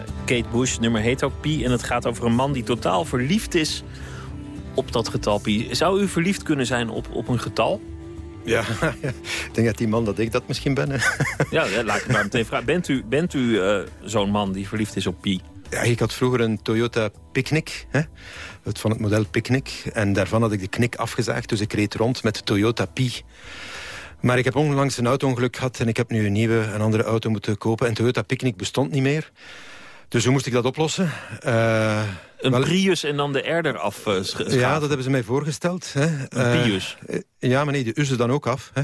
Kate Bush, nummer heet ook Pi. En het gaat over een man die totaal verliefd is op dat getal Pi. Zou u verliefd kunnen zijn op, op een getal? Ja, ik denk dat die man dat ik dat misschien ben. ja, ja, laat ik maar meteen vragen. Bent u, bent u uh, zo'n man die verliefd is op Pi? Ja, ik had vroeger een Toyota Picnic, hè? Het, van het model Picnic. En daarvan had ik de knik afgezaagd, dus ik reed rond met Toyota Pi. Maar ik heb onlangs een auto-ongeluk gehad en ik heb nu een nieuwe, een andere auto moeten kopen. En Toyota Picnic bestond niet meer. Dus hoe moest ik dat oplossen? Uh, een wel... Prius en dan de R eraf uh, Ja, dat hebben ze mij voorgesteld. Hè. Een Prius? Uh, ja, maar nee, de U's dan ook af. Hè.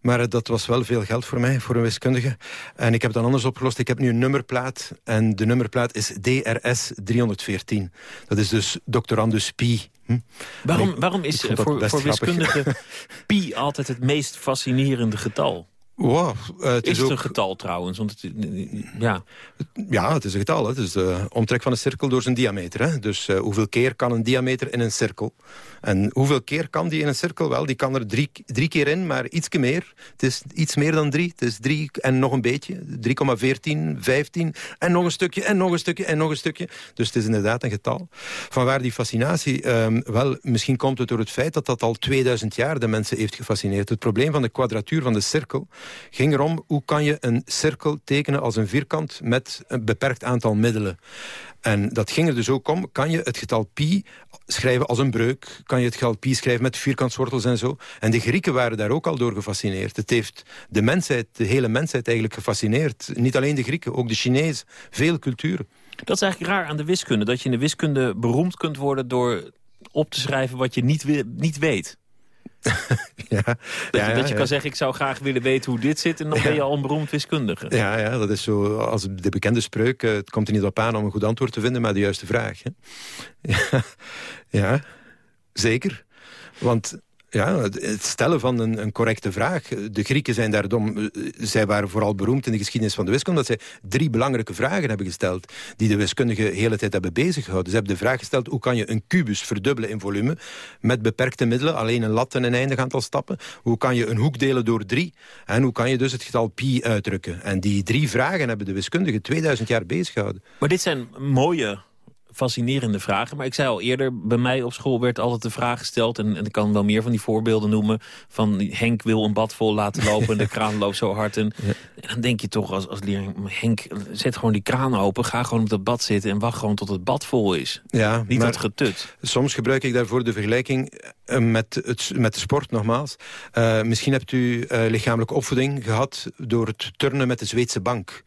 Maar dat was wel veel geld voor mij, voor een wiskundige. En ik heb het dan anders opgelost. Ik heb nu een nummerplaat. En de nummerplaat is DRS 314. Dat is dus doctorandus Pi. Hm? Waarom, waarom is voor, voor wiskundigen pi altijd het meest fascinerende getal? Wow, uh, het is, is het een getal trouwens? Want het, ja. ja, het is een getal. Hè. Het is de omtrek van een cirkel door zijn diameter. Hè. Dus uh, hoeveel keer kan een diameter in een cirkel? En hoeveel keer kan die in een cirkel? Wel, die kan er drie, drie keer in, maar iets meer. Het is iets meer dan drie. Het is drie en nog een beetje. 3,14, 15 en nog een stukje en nog een stukje en nog een stukje. Dus het is inderdaad een getal. Vanwaar die fascinatie? Um, wel, misschien komt het door het feit dat dat al 2000 jaar de mensen heeft gefascineerd. Het probleem van de kwadratuur van de cirkel ging erom... hoe kan je een cirkel tekenen als een vierkant met een beperkt aantal middelen. En dat ging er dus ook om, kan je het getal pi schrijven als een breuk? Kan je het getal pi schrijven met vierkantswortels en zo? En de Grieken waren daar ook al door gefascineerd. Het heeft de mensheid, de hele mensheid eigenlijk gefascineerd. Niet alleen de Grieken, ook de Chinezen. Veel culturen. Dat is eigenlijk raar aan de wiskunde. Dat je in de wiskunde beroemd kunt worden door op te schrijven wat je niet, niet weet. ja, dat, je, dat je kan zeggen, ik zou graag willen weten hoe dit zit... en dan ben je al een beroemd wiskundige. Ja, ja, dat is zo als de bekende spreuk... Eh, het komt er niet op aan om een goed antwoord te vinden... maar de juiste vraag. Hè? Ja, ja, zeker. Want ja, het stellen van een, correcte vraag. De Grieken zijn daarom, zij waren vooral beroemd in de geschiedenis van de wiskunde, dat zij drie belangrijke vragen hebben gesteld, die de wiskundigen de hele tijd hebben beziggehouden. Ze hebben de vraag gesteld, hoe kan je een kubus verdubbelen in volume, met beperkte middelen, alleen een lat en een eindig aantal stappen? Hoe kan je een hoek delen door drie? En hoe kan je dus het getal pi uitdrukken? En die drie vragen hebben de wiskundigen 2000 jaar beziggehouden. Maar dit zijn mooie fascinerende vragen. Maar ik zei al eerder, bij mij op school werd altijd de vraag gesteld... en, en ik kan wel meer van die voorbeelden noemen... van Henk wil een bad vol laten lopen en de kraan loopt zo hard. En, en, dan denk je toch als, als leerling... Henk, zet gewoon die kraan open, ga gewoon op dat bad zitten... en wacht gewoon tot het bad vol is. Ja, Niet dat getut. Soms gebruik ik daarvoor de vergelijking eh, met, het, met de sport, nogmaals. Uh, misschien hebt u uh, lichamelijke opvoeding gehad... door het turnen met de Zweedse bank.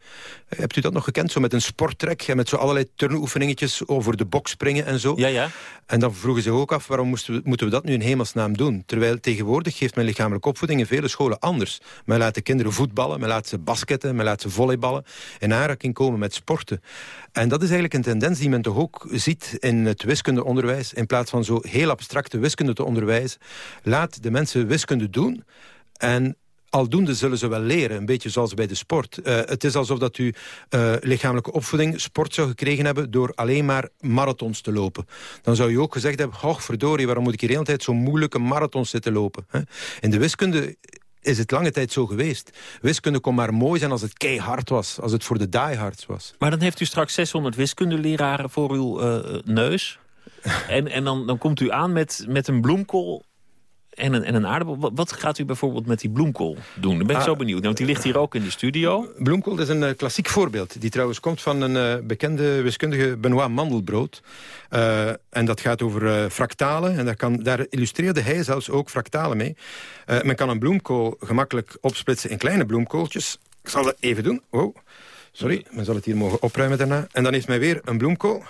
Hebt u dat nog gekend, zo met een sporttrek... en met zo allerlei turnoefeningetjes over de bok springen en zo? Ja, ja. En dan vroegen ze ook af, waarom moesten we, moeten we dat nu in hemelsnaam doen? Terwijl tegenwoordig geeft men lichamelijke opvoeding in vele scholen anders. Men laat de kinderen voetballen, men laat ze basketten, men laat ze volleyballen... in aanraking komen met sporten. En dat is eigenlijk een tendens die men toch ook ziet in het wiskundeonderwijs... in plaats van zo heel abstracte wiskunde te onderwijzen. Laat de mensen wiskunde doen... En aldoende zullen ze wel leren, een beetje zoals bij de sport. Uh, het is alsof dat u uh, lichamelijke opvoeding, sport zou gekregen hebben... door alleen maar marathons te lopen. Dan zou je ook gezegd hebben, och verdorie, waarom moet ik hier de hele tijd zo'n moeilijke marathons zitten lopen? Hè? In de wiskunde is het lange tijd zo geweest. Wiskunde kon maar mooi zijn als het keihard was, als het voor de diehards was. Maar dan heeft u straks 600 wiskundeleraren voor uw uh, neus... en, en dan, dan komt u aan met, met een bloemkool en een, en een aardappel. Wat gaat u bijvoorbeeld met die bloemkool doen? Dan ben ik ah, zo benieuwd. Want die ligt hier ook in de studio. Bloemkool is een uh, klassiek voorbeeld. Die trouwens komt van een uh, bekende wiskundige Benoit Mandelbrood. Uh, en dat gaat over fractalen. En daar, kan, daar illustreerde hij zelfs ook fractalen mee. men kan een bloemkool gemakkelijk opsplitsen in kleine bloemkooltjes. Ik zal dat even doen. Oh, sorry, men zal het hier mogen opruimen daarna. En dan heeft men weer een bloemkool.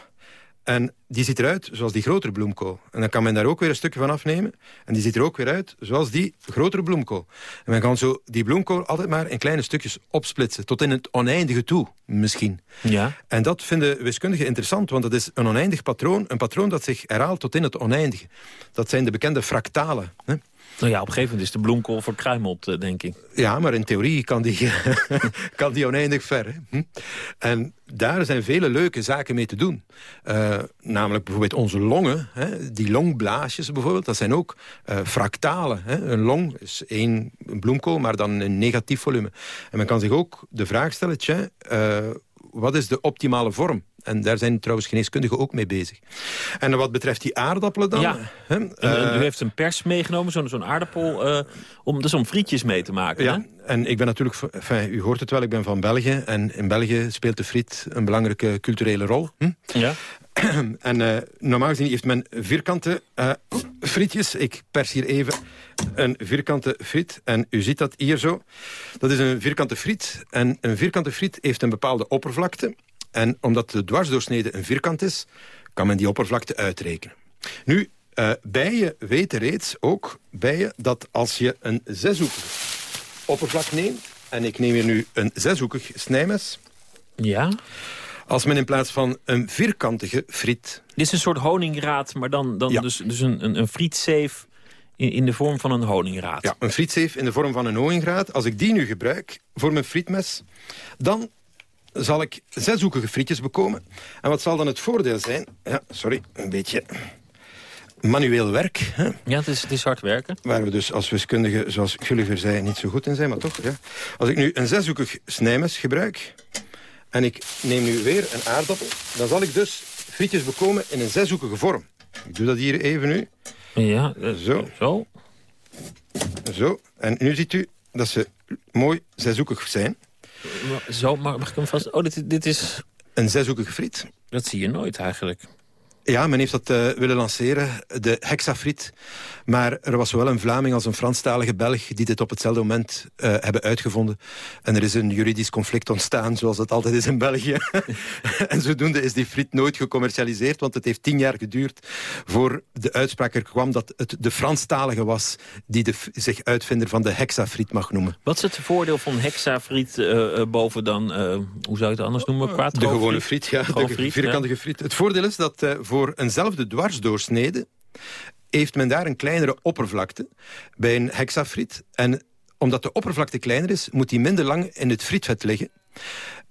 En die ziet eruit zoals die grotere bloemkool. En dan kan men daar ook weer een stukje van afnemen. En die ziet er ook weer uit zoals die grotere bloemkool. En men kan zo die bloemkool altijd maar in kleine stukjes opsplitsen. Tot in het oneindige toe, misschien. Ja. En dat vinden wiskundigen interessant, want dat is een oneindig patroon. Een patroon dat zich herhaalt tot in het oneindige. Dat zijn de bekende fractalen. Hè? Nou ja, op een gegeven moment is de bloemkool verkruimeld, eh, denk ik. Ja, maar in theorie kan die, kan die oneindig ver. Hm? En daar zijn vele leuke zaken mee te doen. Uh, namelijk bijvoorbeeld onze longen, hè? die longblaasjes bijvoorbeeld... dat zijn ook uh, fractalen. Hè? Een long is één bloemkool, maar dan een negatief volume. En men kan zich ook de vraag stellen... Wat is de optimale vorm? En daar zijn trouwens geneeskundigen ook mee bezig. En wat betreft die aardappelen dan... Ja. Hè, uh, u heeft een pers meegenomen, zo'n zo'n aardappel, uh, om, dus om frietjes mee te maken. Ja, en ik ben natuurlijk... Enfin, u hoort het wel, ik ben van België. En in België speelt de friet een belangrijke culturele rol. Hm? Ja. en uh, normaal gezien heeft men vierkante frietjes. Ik pers hier even een vierkante friet. En u ziet dat hier zo. Dat is een vierkante friet. En een vierkante friet heeft een bepaalde oppervlakte. En omdat de dwarsdoorsnede een vierkant is, kan men die oppervlakte uitrekenen. Nu, uh, bijen weten reeds ook, bijen, dat als je een zeshoekig oppervlak neemt... en ik neem hier nu een zeshoekig snijmes... Ja? Als men in plaats van een vierkantige friet... Dit is een soort honingraad, maar dan, dan ja. dus, dus een, een, een frietzeef in, in de vorm van een honingraad. Ja, een frietzeef in de vorm van een honingraad. Als ik die nu gebruik voor mijn frietmes... dan zal ik zeshoekige frietjes bekomen. En wat zal dan het voordeel zijn? Ja, sorry, een beetje manueel werk. Hè? Ja, het is, het is hard werken. Waar we dus als wiskundige, zoals Gulliver zei, niet zo goed in zijn, maar toch. Ja. Als ik nu een zeshoekig snijmes gebruik... en ik neem nu weer een aardappel... dan zal ik dus frietjes bekomen in een zeshoekige vorm. Ik doe dat hier even nu. Ja, zo. Zo. Zo. En nu ziet u dat ze mooi zeshoekig zijn. Zo, mag ik hem vast... Oh, dit, dit is... Een zeshoekige friet. Dat zie je nooit eigenlijk. Ja, men heeft dat uh, willen lanceren, de hexafriet. Maar er was zowel een Vlaming als een Franstalige Belg... die dit op hetzelfde moment uh, hebben uitgevonden. En er is een juridisch conflict ontstaan, zoals het altijd is in België. en zodoende is die friet nooit gecommercialiseerd... want het heeft tien jaar geduurd voor de uitspraak er kwam... dat het de Franstalige was die de, zich uitvinder van de hexafriet mag noemen. Wat is het voordeel van hexafriet uh, boven dan... hoe zou je het anders noemen? de gewone friet, ja. de vierkantige ja. friet. Het voordeel is dat voor eenzelfde dwarsdoorsnede heeft men daar een kleinere oppervlakte bij een hexafriet. En omdat de oppervlakte kleiner is, moet die minder lang in het frietvet liggen.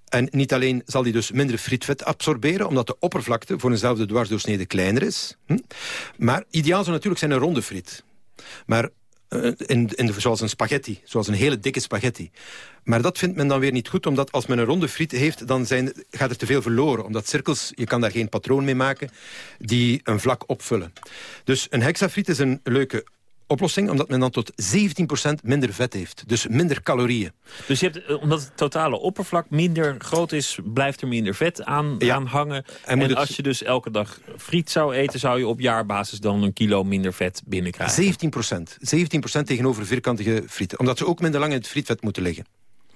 En niet alleen zal die dus minder frietvet absorberen... omdat de oppervlakte voor eenzelfde dwarsdoorsnede kleiner is. Hm? Maar ideaal zou natuurlijk zijn een ronde friet. Maar in, in, zoals een spaghetti, zoals een hele dikke spaghetti. Maar dat vindt men dan weer niet goed, omdat als men een ronde friet heeft... dan zijn, gaat er te veel verloren. Omdat cirkels, je kan daar geen patroon mee maken... die een vlak opvullen. Dus een hexafriet is een leuke oplossing, omdat men dan tot 17% minder vet heeft. Dus minder calorieën. Dus je hebt, omdat het totale oppervlak minder groot is... blijft er minder vet aan, Ja. aan hangen. En moet En het- als je dus elke dag friet zou eten... zou je op jaarbasis dan een kilo minder vet binnenkrijgen. 17%. 17% tegenover vierkantige frieten. Omdat ze ook minder lang in het frietvet moeten liggen.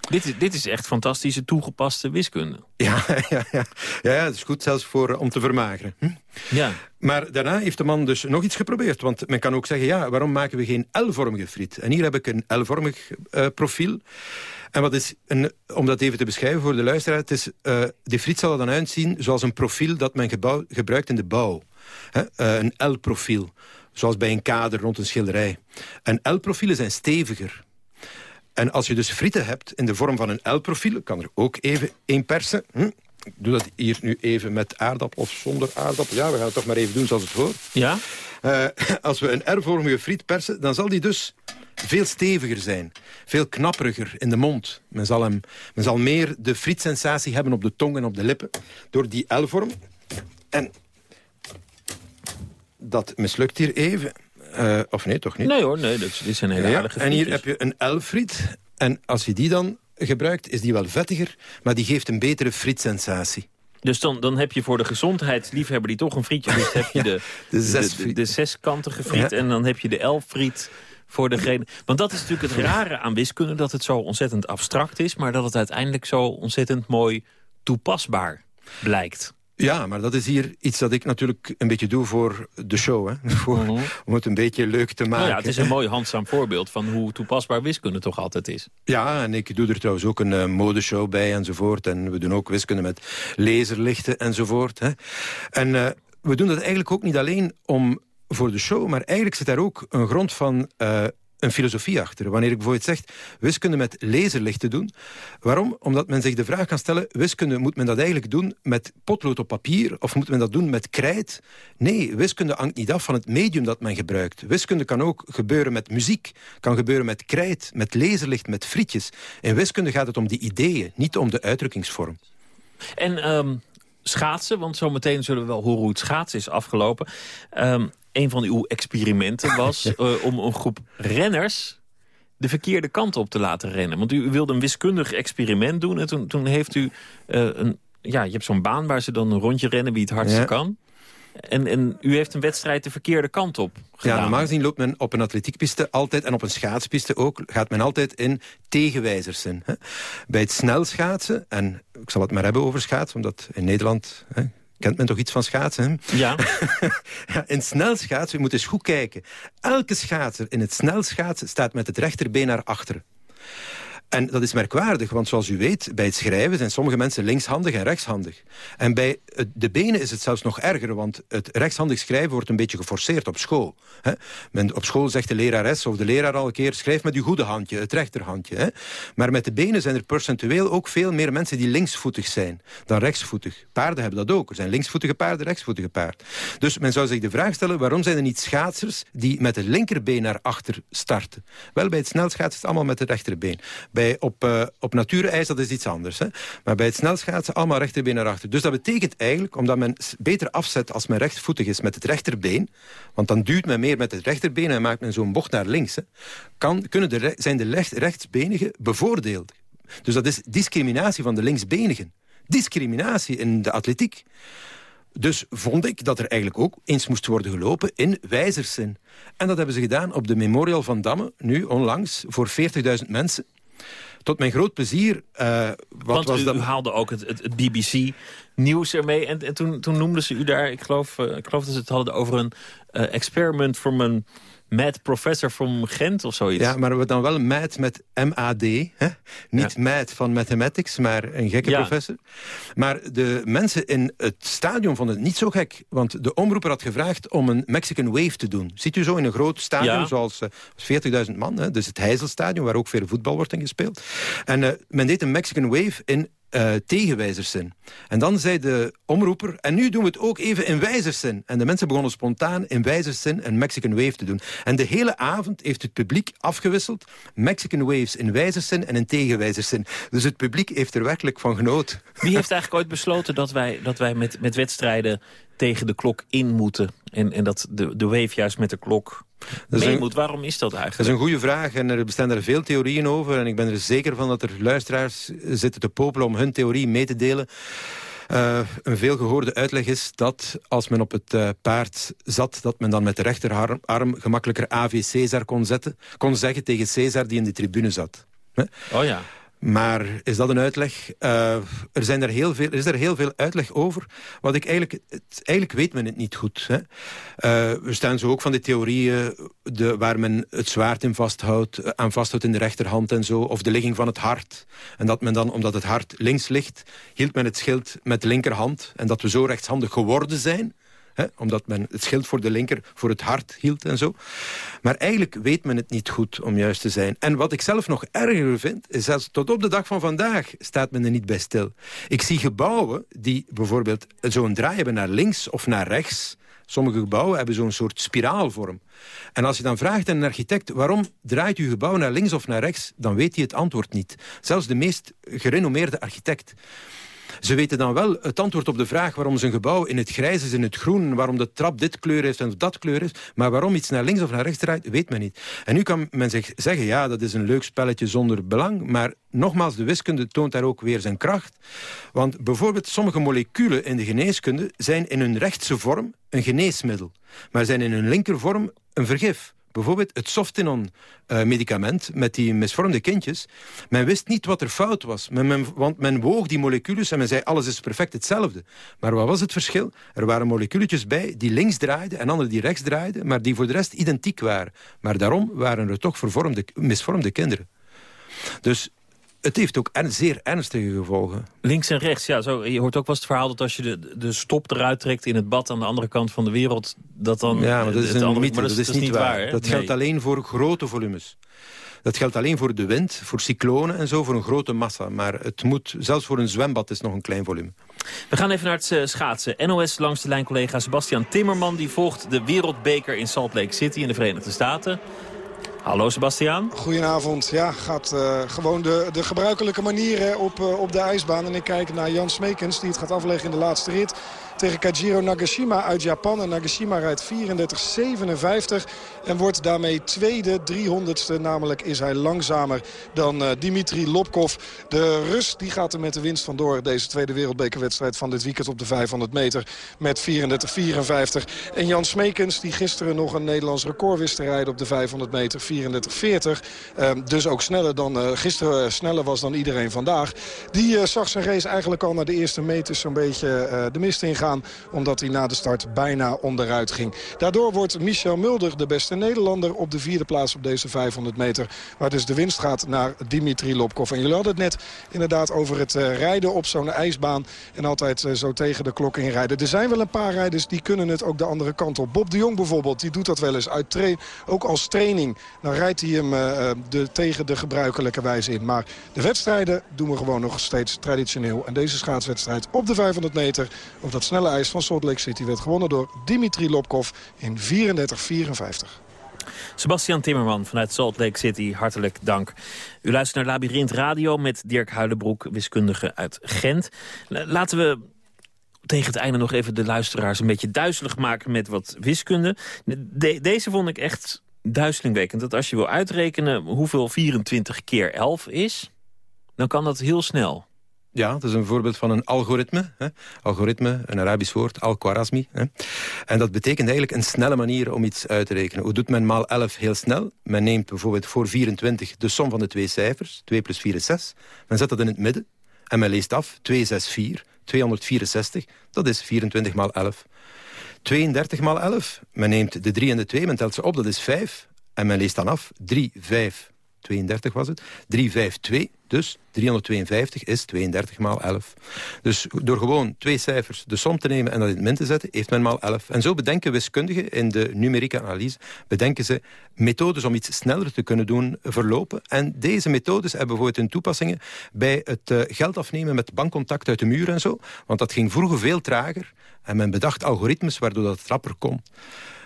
Dit, is, dit is echt fantastische toegepaste wiskunde. Ja, ja, ja. ja, dat is goed zelfs voor, eh, om te vermageren. Hm? Ja. Maar daarna heeft de man dus nog iets geprobeerd. Want men kan ook zeggen, ja, waarom maken we geen L-vormige friet? En hier heb ik een L-vormig eh, profiel. En wat is, een, om dat even te beschrijven voor de luisteraar... Het is, eh, die friet zal er dan uitzien zoals een profiel dat men gebouw, gebruikt in de bouw. Hè? Een L-profiel, zoals bij een kader rond een schilderij. En L-profielen zijn steviger. En als je dus frieten hebt in de vorm van een L-profiel... kan er ook even één persen. Hm? Ik doe dat hier nu even met aardappel of zonder aardappel. Ja, we gaan het toch maar even doen zoals het hoort. Ja? Eh, als we een R-vormige friet persen, dan zal die dus veel steviger zijn. Veel knapperiger in de mond. Men zal, hem, men zal meer de frietsensatie hebben op de tong en op de lippen. Door die L-vorm. En dat mislukt hier even. Eh, of nee, toch niet? Nee hoor, nee, dit, dit zijn hele Ja, aardige en hier heb je een L-friet. En als je die dan gebruikt, is die wel vettiger. Maar die geeft een betere frietsensatie. Dus dan, dan heb je voor de gezondheidsliefhebber die toch een frietje lust... heb je de, de de, zes de, de zeskantige friet Ja. en dan heb je de elf-friet voor degene... Want dat is natuurlijk het rare aan wiskunde... dat het zo ontzettend abstract is... maar dat het uiteindelijk zo ontzettend mooi toepasbaar blijkt. Ja, maar dat is hier iets dat ik natuurlijk een beetje doe voor de show. Hè? Voor, Om het een beetje leuk te maken. Nou ja, het is een mooi handzaam voorbeeld van hoe toepasbaar wiskunde toch altijd is. Ja, en ik doe er trouwens ook een eh, modeshow bij enzovoort. En we doen ook wiskunde met laserlichten enzovoort. Hè. En eh, we doen dat eigenlijk ook niet alleen om voor de show, maar eigenlijk zit daar ook een grond van een filosofie achter. Wanneer ik bijvoorbeeld zeg wiskunde met laserlicht te doen. Waarom? Omdat men zich de vraag kan stellen... wiskunde, moet men dat eigenlijk doen met potlood op papier... of moet men dat doen met krijt? Nee, wiskunde hangt niet af van het medium dat men gebruikt. Wiskunde kan ook gebeuren met muziek, kan gebeuren met krijt... met laserlicht, met frietjes. In wiskunde gaat het om die ideeën, niet om de uitdrukkingsvorm. En um, schaatsen, want zometeen zullen we wel horen hoe het schaatsen is afgelopen... Um, een van uw experimenten was uh, om een groep renners de verkeerde kant op te laten rennen. Want u, wilde een wiskundig experiment doen en toen, toen heeft u uh, een... Ja, je hebt zo'n baan waar ze dan een rondje rennen wie het hardste kan. En, en u heeft een wedstrijd de verkeerde kant op gedaan. Ja, normaal gezien loopt men op een atletiekpiste altijd... en op een schaatspiste ook, gaat men altijd in tegenwijzers in. Hè. Bij het snelschaatsen, en ik zal het maar hebben over schaatsen... omdat in Nederland... Hè, Kent men toch iets van schaatsen? Ja. ja. In snelschaatsen, u moet eens goed kijken. Elke schaatser in het snelschaatsen staat met het rechterbeen naar achteren. En dat is merkwaardig, want zoals u weet, bij het schrijven zijn sommige mensen linkshandig en rechtshandig. En bij de benen is het zelfs nog erger, want het rechtshandig schrijven wordt een beetje geforceerd op school. Men, op school zegt de lerares of de leraar al een keer, schrijf met uw goede handje, het rechterhandje. Maar met de benen zijn er percentueel ook veel meer mensen die linksvoetig zijn dan rechtsvoetig. Paarden hebben dat ook. Er zijn linksvoetige paarden, rechtsvoetige paarden. Dus men zou zich de vraag stellen, waarom zijn er niet schaatsers die met het linkerbeen naar achter starten? Wel, bij het snelschaatsen is het allemaal met het rechterbeen. Bij, op, uh, op natuurijs, dat is iets anders. Hè? Maar bij het snelschaatsen allemaal rechterbeen naar achter. Dus dat betekent eigenlijk, omdat men beter afzet als men rechtvoetig is met het rechterbeen, want dan duwt men meer met het rechterbeen en maakt men zo'n bocht naar links, hè, kan, kunnen de, zijn de rechtsbenigen bevoordeeld. Dus dat is discriminatie van de linksbenigen. Discriminatie in de atletiek. Dus vond ik dat er eigenlijk ook eens moest worden gelopen in wijzerzin. En dat hebben ze gedaan op de Memorial van Damme, nu onlangs, voor 40.000 mensen tot mijn groot plezier... Uh, wat Want was u, dat? u haalde ook het, het, BBC-nieuws ermee. En, en toen, toen noemden ze u daar, ik geloof, uh, ik geloof dat ze het hadden over een uh, experiment from een mad professor from Gent of zoiets. Ja, maar dan wel mad met M-A-D. Niet ja. mad van mathematics, maar een gekke ja. professor. Maar de mensen in het stadion vonden het niet zo gek. Want de omroeper had gevraagd om een Mexican Wave te doen. Ziet u zo in een groot stadion, ja. zoals uh, 40.000 man. Hè? Dus het Heizelstadion, waar ook veel voetbal wordt in gespeeld. En uh, men deed een Mexican Wave in uh, tegenwijzerszin. En dan zei de omroeper, en nu doen we het ook even in wijzerszin. En de mensen begonnen spontaan in wijzerszin een Mexican Wave te doen. En de hele avond heeft het publiek afgewisseld. Mexican Waves in wijzerszin en in tegenwijzerszin. Dus het publiek heeft er werkelijk van genoten. Wie heeft eigenlijk ooit besloten dat wij, dat wij met, met wedstrijden tegen de klok in moeten? En, en dat de, de wave juist met de klok mee een, moet. Waarom is dat eigenlijk? Dat is een goede vraag en er bestaan er veel theorieën over. En ik ben er zeker van dat er luisteraars zitten te popelen om hun theorie mee te delen. Uh, een veelgehoorde uitleg is dat als men op het uh, paard zat... dat men dan met de rechterarm arm gemakkelijker AV Caesar kon, zetten, kon zeggen tegen Caesar die in de tribune zat. Oh ja. Maar is dat een uitleg? Uh, er, zijn er, heel veel, is er heel veel uitleg over. Wat ik eigenlijk, het, eigenlijk weet men het niet goed. Hè? Uh, we staan zo ook van de theorieën de, waar men het zwaard in vasthoudt, aan vasthoudt in de rechterhand en zo. Of de ligging van het hart. En dat men dan, omdat het hart links ligt, hield men het schild met de linkerhand. En dat we zo rechtshandig geworden zijn. Hè, omdat men het schild voor de linker voor het hart hield en zo. Maar eigenlijk weet men het niet goed om juist te zijn. En wat ik zelf nog erger vind, is dat tot op de dag van vandaag staat men er niet bij stil. Ik zie gebouwen die bijvoorbeeld zo'n draai hebben naar links of naar rechts. Sommige gebouwen hebben zo'n soort spiraalvorm. En als je dan vraagt aan een architect... waarom draait uw gebouw naar links of naar rechts... dan weet hij het antwoord niet. Zelfs de meest gerenommeerde architect. Ze weten dan wel het antwoord op de vraag waarom zijn gebouw in het grijs is, in het groen, waarom de trap dit kleur heeft en dat kleur is, maar waarom iets naar links of naar rechts draait, weet men niet. En nu kan men zich zeggen, ja, dat is een leuk spelletje zonder belang, maar nogmaals, de wiskunde toont daar ook weer zijn kracht. Want bijvoorbeeld sommige moleculen in de geneeskunde zijn in hun rechtse vorm een geneesmiddel, maar zijn in hun linkervorm een vergif. Bijvoorbeeld het Softenon-medicament uh, met die misvormde kindjes. Men wist niet wat er fout was. Men, want men woog die moleculen en men zei alles is perfect hetzelfde. Maar wat was het verschil? Er waren moleculetjes bij die links draaiden en andere die rechts draaiden... maar die voor de rest identiek waren. Maar daarom waren er toch vervormde, misvormde kinderen. Dus het heeft ook zeer ernstige gevolgen. Links en rechts, ja. Zo, je hoort ook wel eens het verhaal dat als je de, de stop eruit trekt in het bad aan de andere kant van de wereld, dat dan... Ja, maar dat is een andere, mythe, dat, is, niet waar. dat geldt alleen voor grote volumes. Dat geldt alleen voor de wind, voor cyclonen en zo, voor een grote massa. Maar het moet, zelfs voor een zwembad is nog een klein volume. We gaan even naar het eh, schaatsen. NOS langs de lijn collega Sebastian Timmerman... die volgt de wereldbeker in Salt Lake City in de Verenigde Staten. Hallo Sebastiaan. Goedenavond. Ja, gaat uh, gewoon de, de gebruikelijke manier op, uh, op de ijsbaan. En ik kijk naar Jan Smekens die het gaat afleggen in de laatste rit tegen Kajiro Nagashima uit Japan. En Nagashima rijdt 34-57 en wordt daarmee tweede, 300ste. Namelijk is hij langzamer dan uh, Dimitri Lobkov. De Rus die gaat er met de winst vandoor. Deze tweede wereldbekerwedstrijd van dit weekend op de 500 meter met 34-54. En Jan Smekens die gisteren nog een Nederlands record wist te rijden op de 500 meter. 34-40. Uh, dus ook sneller dan uh, gisteren sneller was dan iedereen vandaag. Die zag zijn race eigenlijk al naar de eerste meters zo'n beetje de mist ingaan omdat hij na de start bijna onderuit ging. Daardoor wordt Michel Mulder de beste Nederlander op de vierde plaats op deze 500 meter. Waar dus de winst gaat naar Dimitri Lopkov. En jullie hadden het net inderdaad over het uh, rijden op zo'n ijsbaan. En altijd uh, zo tegen de klok inrijden. Er zijn wel een paar rijders die kunnen het ook de andere kant op. Bob de Jong bijvoorbeeld, die doet dat wel eens uit ook als training. Dan rijdt hij hem uh, de, tegen de gebruikelijke wijze in. Maar de wedstrijden doen we gewoon nog steeds traditioneel. En deze schaatswedstrijd op de 500 meter op dat snelle ijs van Salt Lake City werd gewonnen door Dimitri Lopkov in 34-54. Sebastian Timmerman vanuit Salt Lake City, hartelijk dank. U luistert naar Labyrinth Radio met Dirk Huilenbroek, wiskundige uit Gent. Laten we tegen het einde nog even de luisteraars een beetje duizelig maken met wat wiskunde. deze vond ik echt duizelingwekkend. Dat als je wil uitrekenen hoeveel 24 keer 11 is, dan kan dat heel snel. Ja, dat is een voorbeeld van een algoritme. Hè. Algoritme, een Arabisch woord, al-Khwarazmi. En dat betekent eigenlijk een snelle manier om iets uit te rekenen. Hoe doet men maal 11 heel snel? Men neemt bijvoorbeeld voor 24 de som van de twee cijfers. 2 plus 4 is 6. Men zet dat in het midden en men leest af 264, 264. Dat is 24 maal 11. 32 maal 11. Men neemt de 3 en de 2, men telt ze op, dat is 5. En men leest dan af 3, 5, 32 was het. 352, dus 352 is 32 maal 11. Dus door gewoon twee cijfers de som te nemen en dat in het min te zetten, heeft men maal 11. En zo bedenken wiskundigen in de numerieke analyse, bedenken ze methodes om iets sneller te kunnen doen verlopen. En deze methodes hebben bijvoorbeeld hun toepassingen bij het uh, geld afnemen met bankcontact uit de muur en zo. Want dat ging vroeger veel trager. En men bedacht algoritmes waardoor dat trapper kon.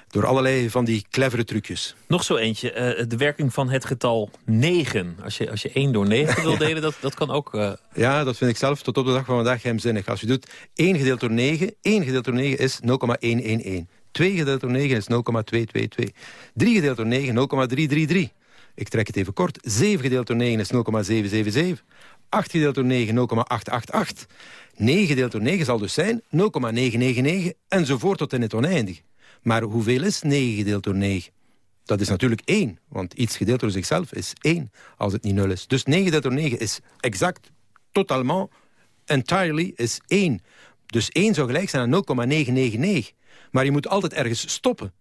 Door allerlei van die clevere trucjes. Nog zo eentje, uh, de werking van het getal 9. Als je, als je 1 door 9 wil delen, dat, dat kan ook... Uh... Ja, dat vind ik zelf tot op de dag van vandaag geheimzinnig. Als je doet 1 gedeeld door 9, 1 gedeeld door 9 is 0,111. 2 gedeeld door 9 is 0,222. 3 gedeeld door 9, 0,333. Ik trek het even kort. 7 gedeeld door 9 is 0,777. 8 gedeeld door 9, 0,888. 9 gedeeld door 9 zal dus zijn 0,999 enzovoort tot in het oneindige. Maar hoeveel is 9 gedeeld door 9? Dat is natuurlijk 1, want iets gedeeld door zichzelf is 1, als het niet 0 is. Dus 9 gedeeld door 9 is exact, totalement, entirely is 1. Dus 1 zou gelijk zijn aan 0,999. Maar je moet altijd ergens stoppen.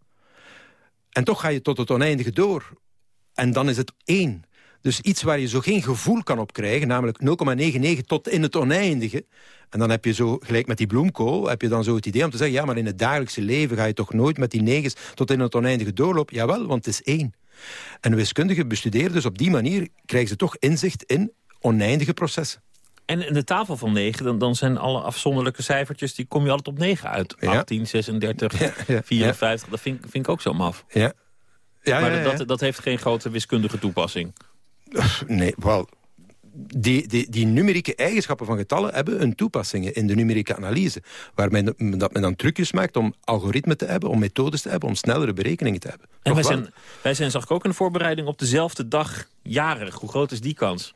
En toch ga je tot het oneindige door. En dan is het 1. Dus iets waar je zo geen gevoel kan op krijgen, namelijk 0,99 tot in het oneindige. En dan heb je zo, gelijk met die bloemkool, heb je dan zo het idee om te zeggen... ja, maar in het dagelijkse leven ga je toch nooit met die negens tot in het oneindige doorlopen. Jawel, want het is één. En wiskundigen bestuderen dus op die manier... krijgen ze toch inzicht in oneindige processen. En in de tafel van 9, dan, dan zijn alle afzonderlijke cijfertjes... die kom je altijd op 9 uit. 18, 36, 54, dat vind, vind ik ook zo maf. Ja. Ja, maar Dat, dat heeft geen grote wiskundige toepassing. Nee, wel, die, die, die numerieke eigenschappen van getallen hebben een toepassingen in de numerieke analyse. Waar men, dat men dan trucjes maakt om algoritmen te hebben, om methodes te hebben, om snellere berekeningen te hebben. En wij zijn, wij zijn, zag ik ook, een voorbereiding op dezelfde dag jarig. Hoe groot is die kans?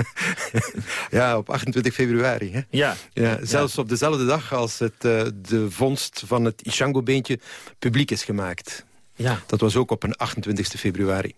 ja, op 28 februari. Hè? Ja. ja. Zelfs op dezelfde dag als het, uh, de vondst van het Ishango-beentje publiek is gemaakt. Ja. Dat was ook op een 28 februari.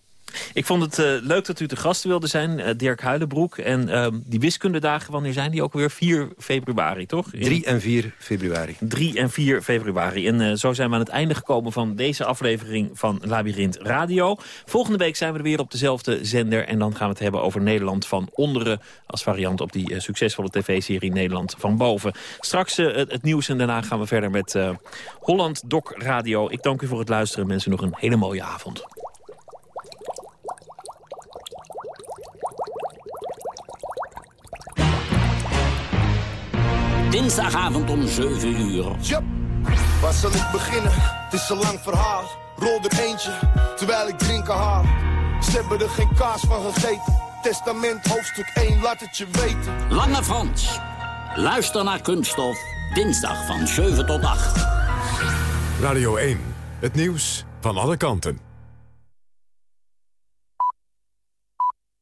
Ik vond het uh, leuk dat u te gast wilde zijn, uh, Dirk Huilenbroek. En uh, die wiskundedagen, wanneer zijn die ook weer? 4 februari, toch? 3 en 4 februari. 3 en 4 februari. En uh, zo zijn we aan het einde gekomen van deze aflevering van Labyrinth Radio. Volgende week zijn we er weer op dezelfde zender. En dan gaan we het hebben over Nederland van onderen... als variant op die succesvolle tv-serie Nederland van boven. Straks het, het, nieuws en daarna gaan we verder met Holland Doc Radio. Ik dank u voor het luisteren. Mensen, nog een hele mooie avond. Dinsdagavond om 7 uur. Yep. Waar zal ik beginnen? Het is een lang verhaal. Rol er eentje, terwijl ik drinken haal. Ze hebben er geen kaas van gegeten. Testament hoofdstuk 1, laat het je weten. Lange Frans. Luister naar Kunststof. Dinsdag van 7 tot 8. Radio 1. Het nieuws van alle kanten.